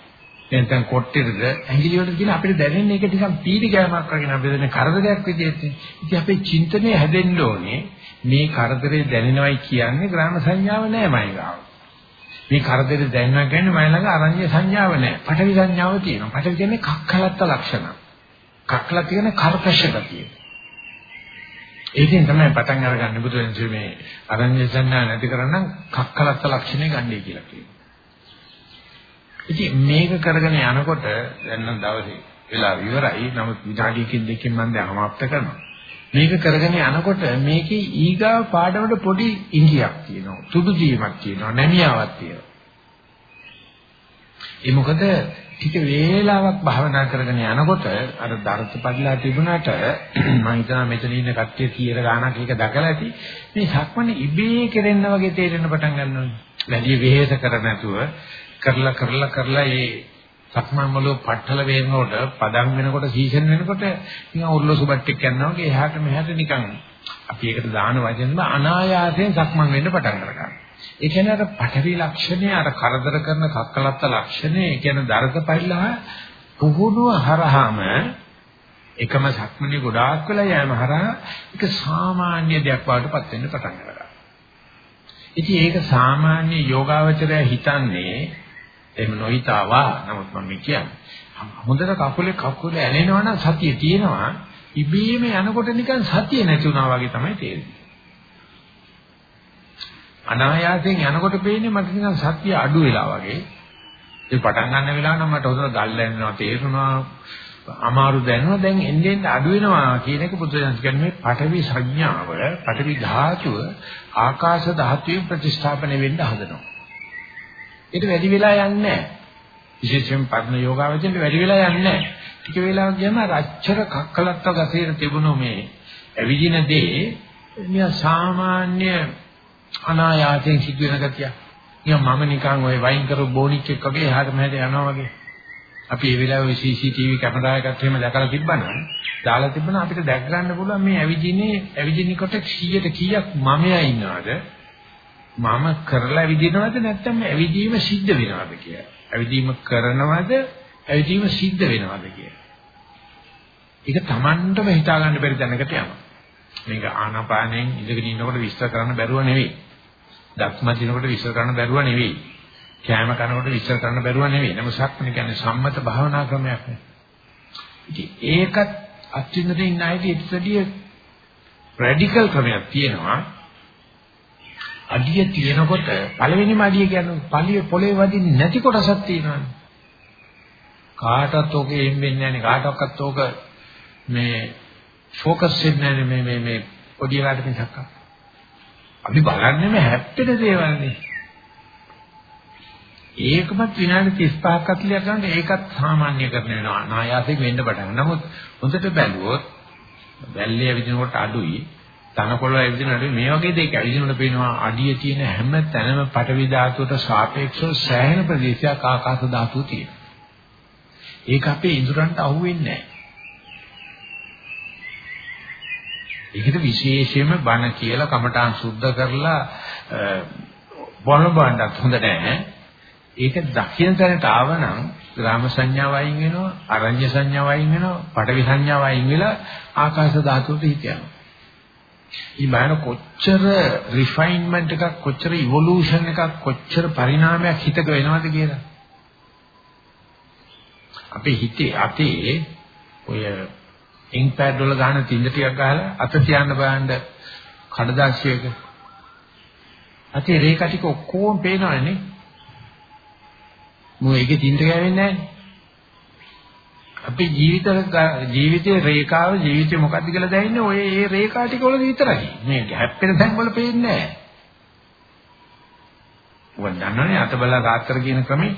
නැත්නම් කොට්ටේටද ඇඟිලි වලට කියන අපිට දැනෙන්නේ ඒක ටිකක් පීඩි ගෑමක් වගේ අපිට දැනෙන කරදරයක් විදිහට. ඉතින් අපේ චින්තනය හැදෙන්න ඕනේ මේ කරදරේ දැනෙනවයි කියන්නේ ග්‍රාම සංඥාව නෑ මයි ගාව. මේ කරදරේ දැනෙනවා කියන්නේ මයි ළඟ අරඤ්‍ය සංඥාව නෑ. පඨවි සංඥාව තියෙනවා. පඨවි කියන්නේ කක්කලත්ත ලක්ෂණ. කක්කල තියෙන කර්කශ ගතිය. ඒකෙන් තමයි පටන් අරගන්නේ බුදුරජාණන් මේ අරඤ්‍ය සංඥා නැති කරනම් කක්කලත්ත ලක්ෂණය ගන්නයි කියලා කියනවා. ඉතින් මේක කරගෙන යනකොට දැන් නම් දවසේ වෙලා ඉවරයි. නමුත් විනාඩියකින් දෙකකින් මම දැන් සමාප්ත කරනවා. මේක කරගෙන යනකොට මේකේ ඊගාව පාඩමට පොඩි ඉඟියක් තියෙනවා. තුඩු දීමක් තියෙනවා. නැමියාවක් තියෙනවා. ඒ මොකද ටික වේලාවක් භාවනා කරගෙන යනකොට අර දරත පරිලා තිබුණාට මම හිතනවා මෙතන ඉන්න කට්ටිය කීයක ගානක් එක දැකලා ඇති මේ සක්මනේ ඉබේ කෙරෙන්න වගේ තේරෙන්න පටන් ගන්නවා. වැඩි වෙහෙස කර නැතුව කරලා කරලා කරලා ඒ සක්මන් වල පట్టල වේනකොට පදම් වෙනකොට සීසන් වෙනකොට නිකන් උර්ලෝසු බට්ටෙක් යනවා වගේ එහාට මෙහාට නිකන් අපි ඒකට දාන වචනෙම අනායාසයෙන් සක්මන් වෙන්න පටන් ගන්නවා. ඒ කියන්නේ අර පඨවි ලක්ෂණය අර කරදර කරන කක්කලත්ත ලක්ෂණය ඒ කියන්නේ දරක පරිලහ පුහුණුව හරහාම එකම සක්මනේ ගොඩාක් වෙලා යෑම හරහා ඒක සාමාන්‍ය දෙයක් වඩටපත් වෙන්න පටන් ගන්නවා. ඉතින් ඒක සාමාන්‍ය යෝගාවචරය හිතන්නේ එහෙම නොහිතාවා. නමුත් මම කියන්නේ හොඳට කකුලේ කකුල ඇලෙනවා නම් සතිය තියෙනවා. ඉබේම යනකොට නිකන් සතිය නැති වුණා වගේ තමයි තේරෙන්නේ. අනායාසයෙන් යනකොට පේන්නේ මට නිකන් සතිය අඩු වෙලා වගේ. ඒ පටන් ගන්න වෙලාව නම් මට හොඳට ගල් දැනෙනවා තේරෙනවා අමාරු දැනෙනවා දැන් එන්නේ අඩු වෙනවා කියන එක බුදුසසුන කියන්නේ මේ පඨවි සංඥාව පඨවි ධාතුව ආකාශ ධාතුවේ ප්‍රතිස්ථාපනය වෙන්න හදනවා. ඒක වැඩි වෙලා යන්නේ නැහැ. විශේෂයෙන් පර්ණ යෝගාවචරයට වැඩි වෙලා යන්නේ නැහැ. ටික වෙලාවක් ගියම රච්චර කක්කලත්ව ගසේර තිබුණු මේ ඇවිදින දේ නිය සාමාන්‍ය අනායාසයෙන් සිදුවෙන ගතිය. නිකන් මම නිකන් ওই වයින් කරපු බෝනික් එක්ක වගේ එහාට මෙහාට යනවා වගේ. අපි ඒ වෙලාවේ CCTV කැමරා එකක් එහෙම දැකලා තිබ්බනම් දාලා තිබ්බනම් අපිට දැක් ගන්න පුළුවන් මේ ඇවිදින්නේ ඇවිදිනකොට 100ට කීයක් මමයා ඉන්නවද මම කරලා ඇවිදිනවද නැත්නම් ඇවිදීම සිද්ධ වෙනවද කියලා. ඇවිදීම කරනවද ඇවිදීම සිද්ධ වෙනවද කියලා. ඒක Tamanටම හිතා ගන්න බැරි දැනකට යනවා. මේක ආනාපානෙන් ඉඳගෙන ඉන්නකොට විස්තර කරන්න බැරුව නෙවෙයි. දක්ම දිනකොට විස්තර කරන්න බැරුව නෙවෙයි. කෑම කනකොට විස්තර කරන්න බැරුව නෙවෙයි. නමුත් සක්මණ කියන්නේ සම්මත භාවනා ක්‍රමයක් නේ. ඉතින් ඒකත් අත්විඳින ඉන්න අයදී ඉස්සෙල්ලිය රැඩිකල් ක්‍රමයක් තියෙනවා. අඩිය තියෙනකොට පළවෙනිම අඩිය කියන්නේ පළිය පොළේ වදින්නේ නැති කොටසක් තියෙනවානේ. කාටවත් ඕක එම්බෙන්නේ නැහැ කාටවත් ඕක මේ ફોකස් වෙන්නේ නැහැ මේ මේ මේ පොඩි එකාට මිසක්. අපි බලන්නේ මේ හැප්පෙන දේවල්නේ. ඒකමත් විනාඩි 35ක් 40ක් ගන්න ඒකත් සාමාන්‍යකරණය වෙනවා. අනායාසයෙන් වෙන්න පටන්. නමුත් හොඳට බැලුවොත් බැල්ලේ විදිනකොට අඩුයි තනකොළ විදින අඩුයි. මේ වගේ දෙයක විදිනකොට පේනවා අඩිය තියෙන හැම තැනම පටවි ධාතුවට සාපේක්ෂව සෑහෙන ප්‍රදේශයක් ආකාශ ධාතුව තියෙනවා. ඒක අපේ ඉඳුරන්ට අහුවෙන්නේ නැහැ. ඒකට විශේෂයෙන්ම බණ කියලා කමඨාන් සුද්ධ කරලා බොන බණ්ඩත් හොඳ නැහැ. ඒක දකින්න තැනට ආවනම් ග්‍රාම සංඥාව අයින් වෙනවා, අරඤ්‍ය සංඥාව අයින් වෙනවා, පඨවි සංඥාව අයින් වෙලා ආකාශ ධාතුවට හිත යනවා. ඊබාන කොච්චර රිෆයින්මන්ට් එකක්, කොච්චර ඉවොලුෂන් එකක්, කොච්චර පරිණාමයක් හිතක වෙනවද කියලා. අපේ හිතේ අතේ ඔය ඉන්ක් පෑඩ් වල ගන්න තින්ද ටිකක් ගහලා අත තියන්න බලන්න කඩදාසියක. අතේ රේඛා ටික ඔක්කොම පේනවනේ. මෝ ඒකේ තින්ද ගෑවෙන්නේ නැහැ. අපේ ජීවිත ජීවිතයේ රේඛාව ජීවිතේ මොකක්ද කියලා දැනෙන්නේ ඔය ඒ රේඛා ටික වල විතරයි. මේ හැප්පෙන තැන් වල පේන්නේ නැහැ. ඔබ දන්නවනේ අත බලා ගාත්‍ර කියන ක්‍රමේ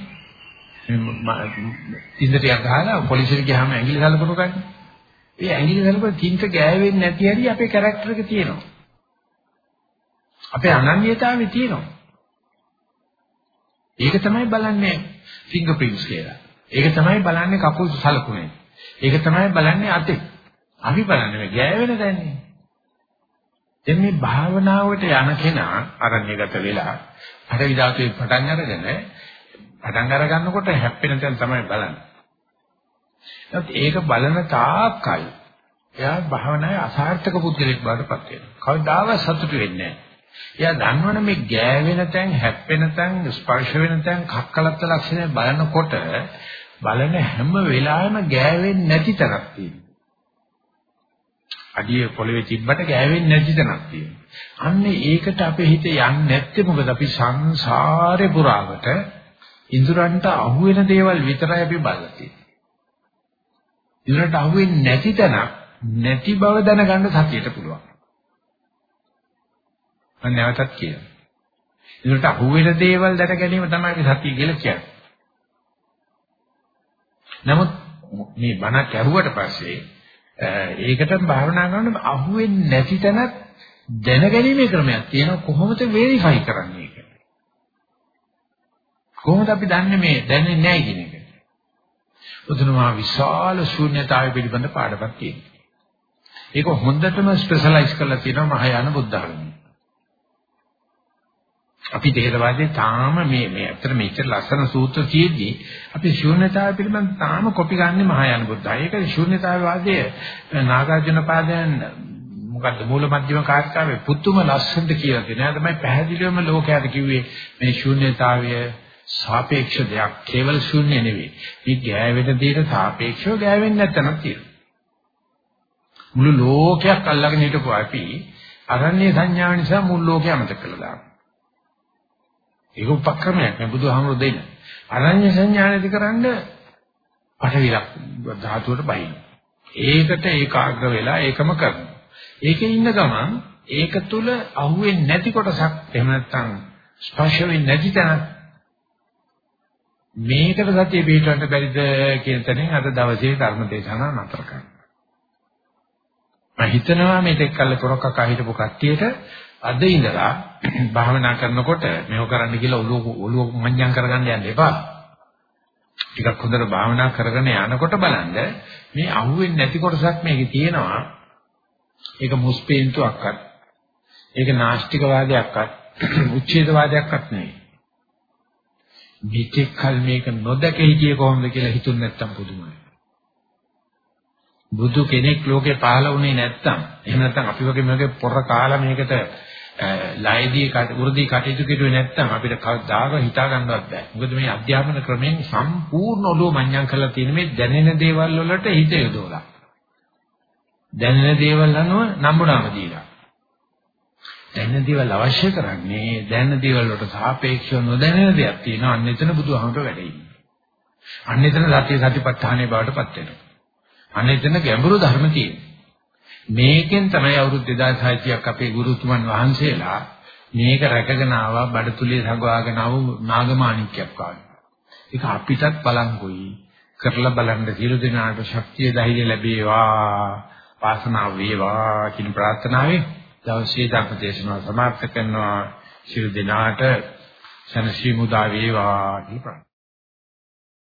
තින්ද ටිකක් ගහලා පොලිසියට ගියාම ඇඟිලි සලකපු කන්නේ. ඒ ඇඟිලි සලකපු තින්ත ගෑවෙන්නේ නැති හැටි අපේ කැරක්ටර් එක තියෙනවා. අපේ අනන්‍යතාවය තියෙනවා. ඒක තමයි බලන්නේ ෆින්ගර් ප්‍රින්ට්ස් කියලා. ඒක තමයි බලන්නේ කකුල් සලකුණේ. ඒක තමයි බලන්නේ අතේ. අපි බලන්නේ මේ ගෑවෙන දැන්නේ. දැන් මේ භාවනාවට යන කෙනා අරණ්‍යගත වෙලා අර විදාතේ පටන් අරගෙන පටන් අර ගන්නකොට හැප්පෙන තැන තමයි බලන්නේ. ඒත් ඒක බලන තාක්කල් එයා භාවනාවේ අසාර්ථක පුද්ගලෙක් බවට පත් වෙනවා. කවදාවත් සතුටු වෙන්නේ නැහැ. එයා දන්නවනේ මේ ගෑවෙන තැන්, හැප්පෙන තැන්, ස්පර්ශ වෙන තැන්, කක්කලත්ත ලක්ෂණය බලනකොට බලන හැම වෙලාවෙම ගෑවෙන්නේ නැති තරක් තියෙනවා. අඩිය පොළවේ තිබ්බට ගෑවෙන්නේ නැති තැනක් තියෙනවා. අන්න ඒකට අපේ හිත යන්නේ නැත්තේ මොකද අපි සංසාරේ පුරාවට ඉඳුරන්ට අහුවෙන දේවල් විතරයි අපි බලලා තියෙන්නේ. ඉඳුරන්ට අහුවෙන්නේ නැති තැනක් නැති බව දැනගන්න සතියට පුළුවන්. මම නැවතත් කියනවා. ඉඳුරට අහුවෙන දේවල් දැක ගැනීම තමයි අපි සතිය කියලා කියන්නේ. නමුත් මේ බණ කැරුවට පස්සේ ඒකට භාවනා කරනකොට අහුවෙන්නේ නැති තැනක් දැනගැනීමේ ක්‍රමයක් තියෙනවා කොහොමද වෙරිෆයි කරන්නේ ඒක. කොහොමද අපි දන්නේ මේ දැනෙන්නේ නැහැ කියන එක? උතුණා විශාල ශූන්‍යතාවය පිළිබඳ පාඩමක් තියෙනවා. ඒක හොඳටම ස්පෙෂලායිස් කරලා තියෙනවා මහායාන බුද්ධ ධර්මයේ. අපි තේරවාදයේ තාම මේ මේ අතර මේච්චර ලස්සන සූත්‍ර තියෙද්දී අපි ශූන්‍යතාවය පිළිබඳ තාම කොපි ගන්න මහායාන බුද්ධය. ඒක ශූන්‍යතාවය වාදයේ නාගාර්ජුන පාදයන් මොකද්ද මූල මධ්‍යම කාර්යකාවේ පුතුම ලස්සනට කියලා දෙනවා. තමයි පැහැදිලිවම ලෝකයට කිව්වේ මේ ශූන්‍යතාවය සාපේක්ෂ දෙයක්. කේවල ශූන්‍ය නෙවෙයි. මේ ගෑවෙන දෙයට සාපේක්ෂව ගෑවෙන්නේ නැතනක් තියෙනවා. මුළු ලෝකයක් අල්ලගෙන හිටපු අපි අරණ්‍ය සංඥාව නිසා මුළු ලෝකය අමතක කළා දානවා. ඒක උපක්‍රමයක් නේ බුදුහාමුදුරු දෙන්න. අරණ්‍ය සංඥානදි කරන්න පටවිලක් ධාතුවට බහින්න. ඒකට ඒකාග්‍ර වෙලා ඒකම කරනවා. ඒකේ ඉන්න ගමන් ඒක තුල අහුවෙන්නේ නැති කොටසක් එහෙම නැත්නම් ස්පර්ශ වෙන්නේ නැති තැනක් මේකට සතිය පිටවන්න බැරිද කියන තැනින් අද දවසේ ධර්ම දේශනාව නතර කරනවා. මම හිතනවා මේ දෙකල්ල පොරොක්කක හිටපු කට්ටියට අද ඉඳලා භාවනා කරනකොට මේව කරන්න කියලා ඔළුව ඔළුව මඤ්ඤම් කරගන්න යන්න එපා. ටිකක් හොඳට භාවනා කරගෙන යනකොට බලන්න මේ අහුවෙන්නේ නැති කොටසක් මේකේ තියෙනවා. ඒක මුස්පේන්තුවක්වත් ඒක නාස්තිකවාදයක්වත් උච්ඡේදවාදයක්වත් නෙවෙයි. මෙතෙක් කල මේක නොදක හිටියේ කොහොමද කියලා හිතුන්නේ නැත්තම් පුදුමයි. බුදු කෙනෙක් ලෝකේ පහළ වුණේ නැත්තම් එහෙම නැත්තම් අපි වගේ මේකේ පොර කාලා මේකට ලයිදී කට වෘද්ධි කටයුතු කෙරුවේ නැත්තම් අපිට කවදාක හිතා ගන්නවත් බෑ. මොකද මේ අධ්‍යාපන ක්‍රමයෙන් සම්පූර්ණ ඔළුව මඤ්ඤම් කරලා තියෙන මේ දැනෙන දේවල් වලට හිත යොදවලා. දැනෙන දේවල් අනුව නම්බුනාම දීලා. දැනෙන දේවල් අවශ්‍ය කරන්නේ දැනෙන දේවල් වලට සාපේක්ෂව නොදැනෙන දෙයක් තියෙනවා. අන්න එතන බුදුහාමර වැඩ ඉන්නේ. අන්න එතන සත්‍ය සතිපට්ඨානේ බවට පත් වෙනවා. අන්න එතන ගැඹුරු ධර්ම තියෙනවා. මේකෙන් තමයි අවුරුදු 2600ක් අපේ ගුරුතුමන් වහන්සේලා මේක රැකගෙන ආවා බඩතුලිය සගවාගෙන ආව නාගමාණික්යක් වගේ. ඒක අපිටත් බලංගොයි කරලා බලන්න සියලු දෙනාට ශක්තිය ධෛර්ය ලැබේවා වාසනාව වේවා කියන ප්‍රාර්ථනාවෙන් දවසේ ධර්ම දේශනාව සමාප්ත කරනවා සියලු දෙනාට සනසි මුදා වේවා කියලා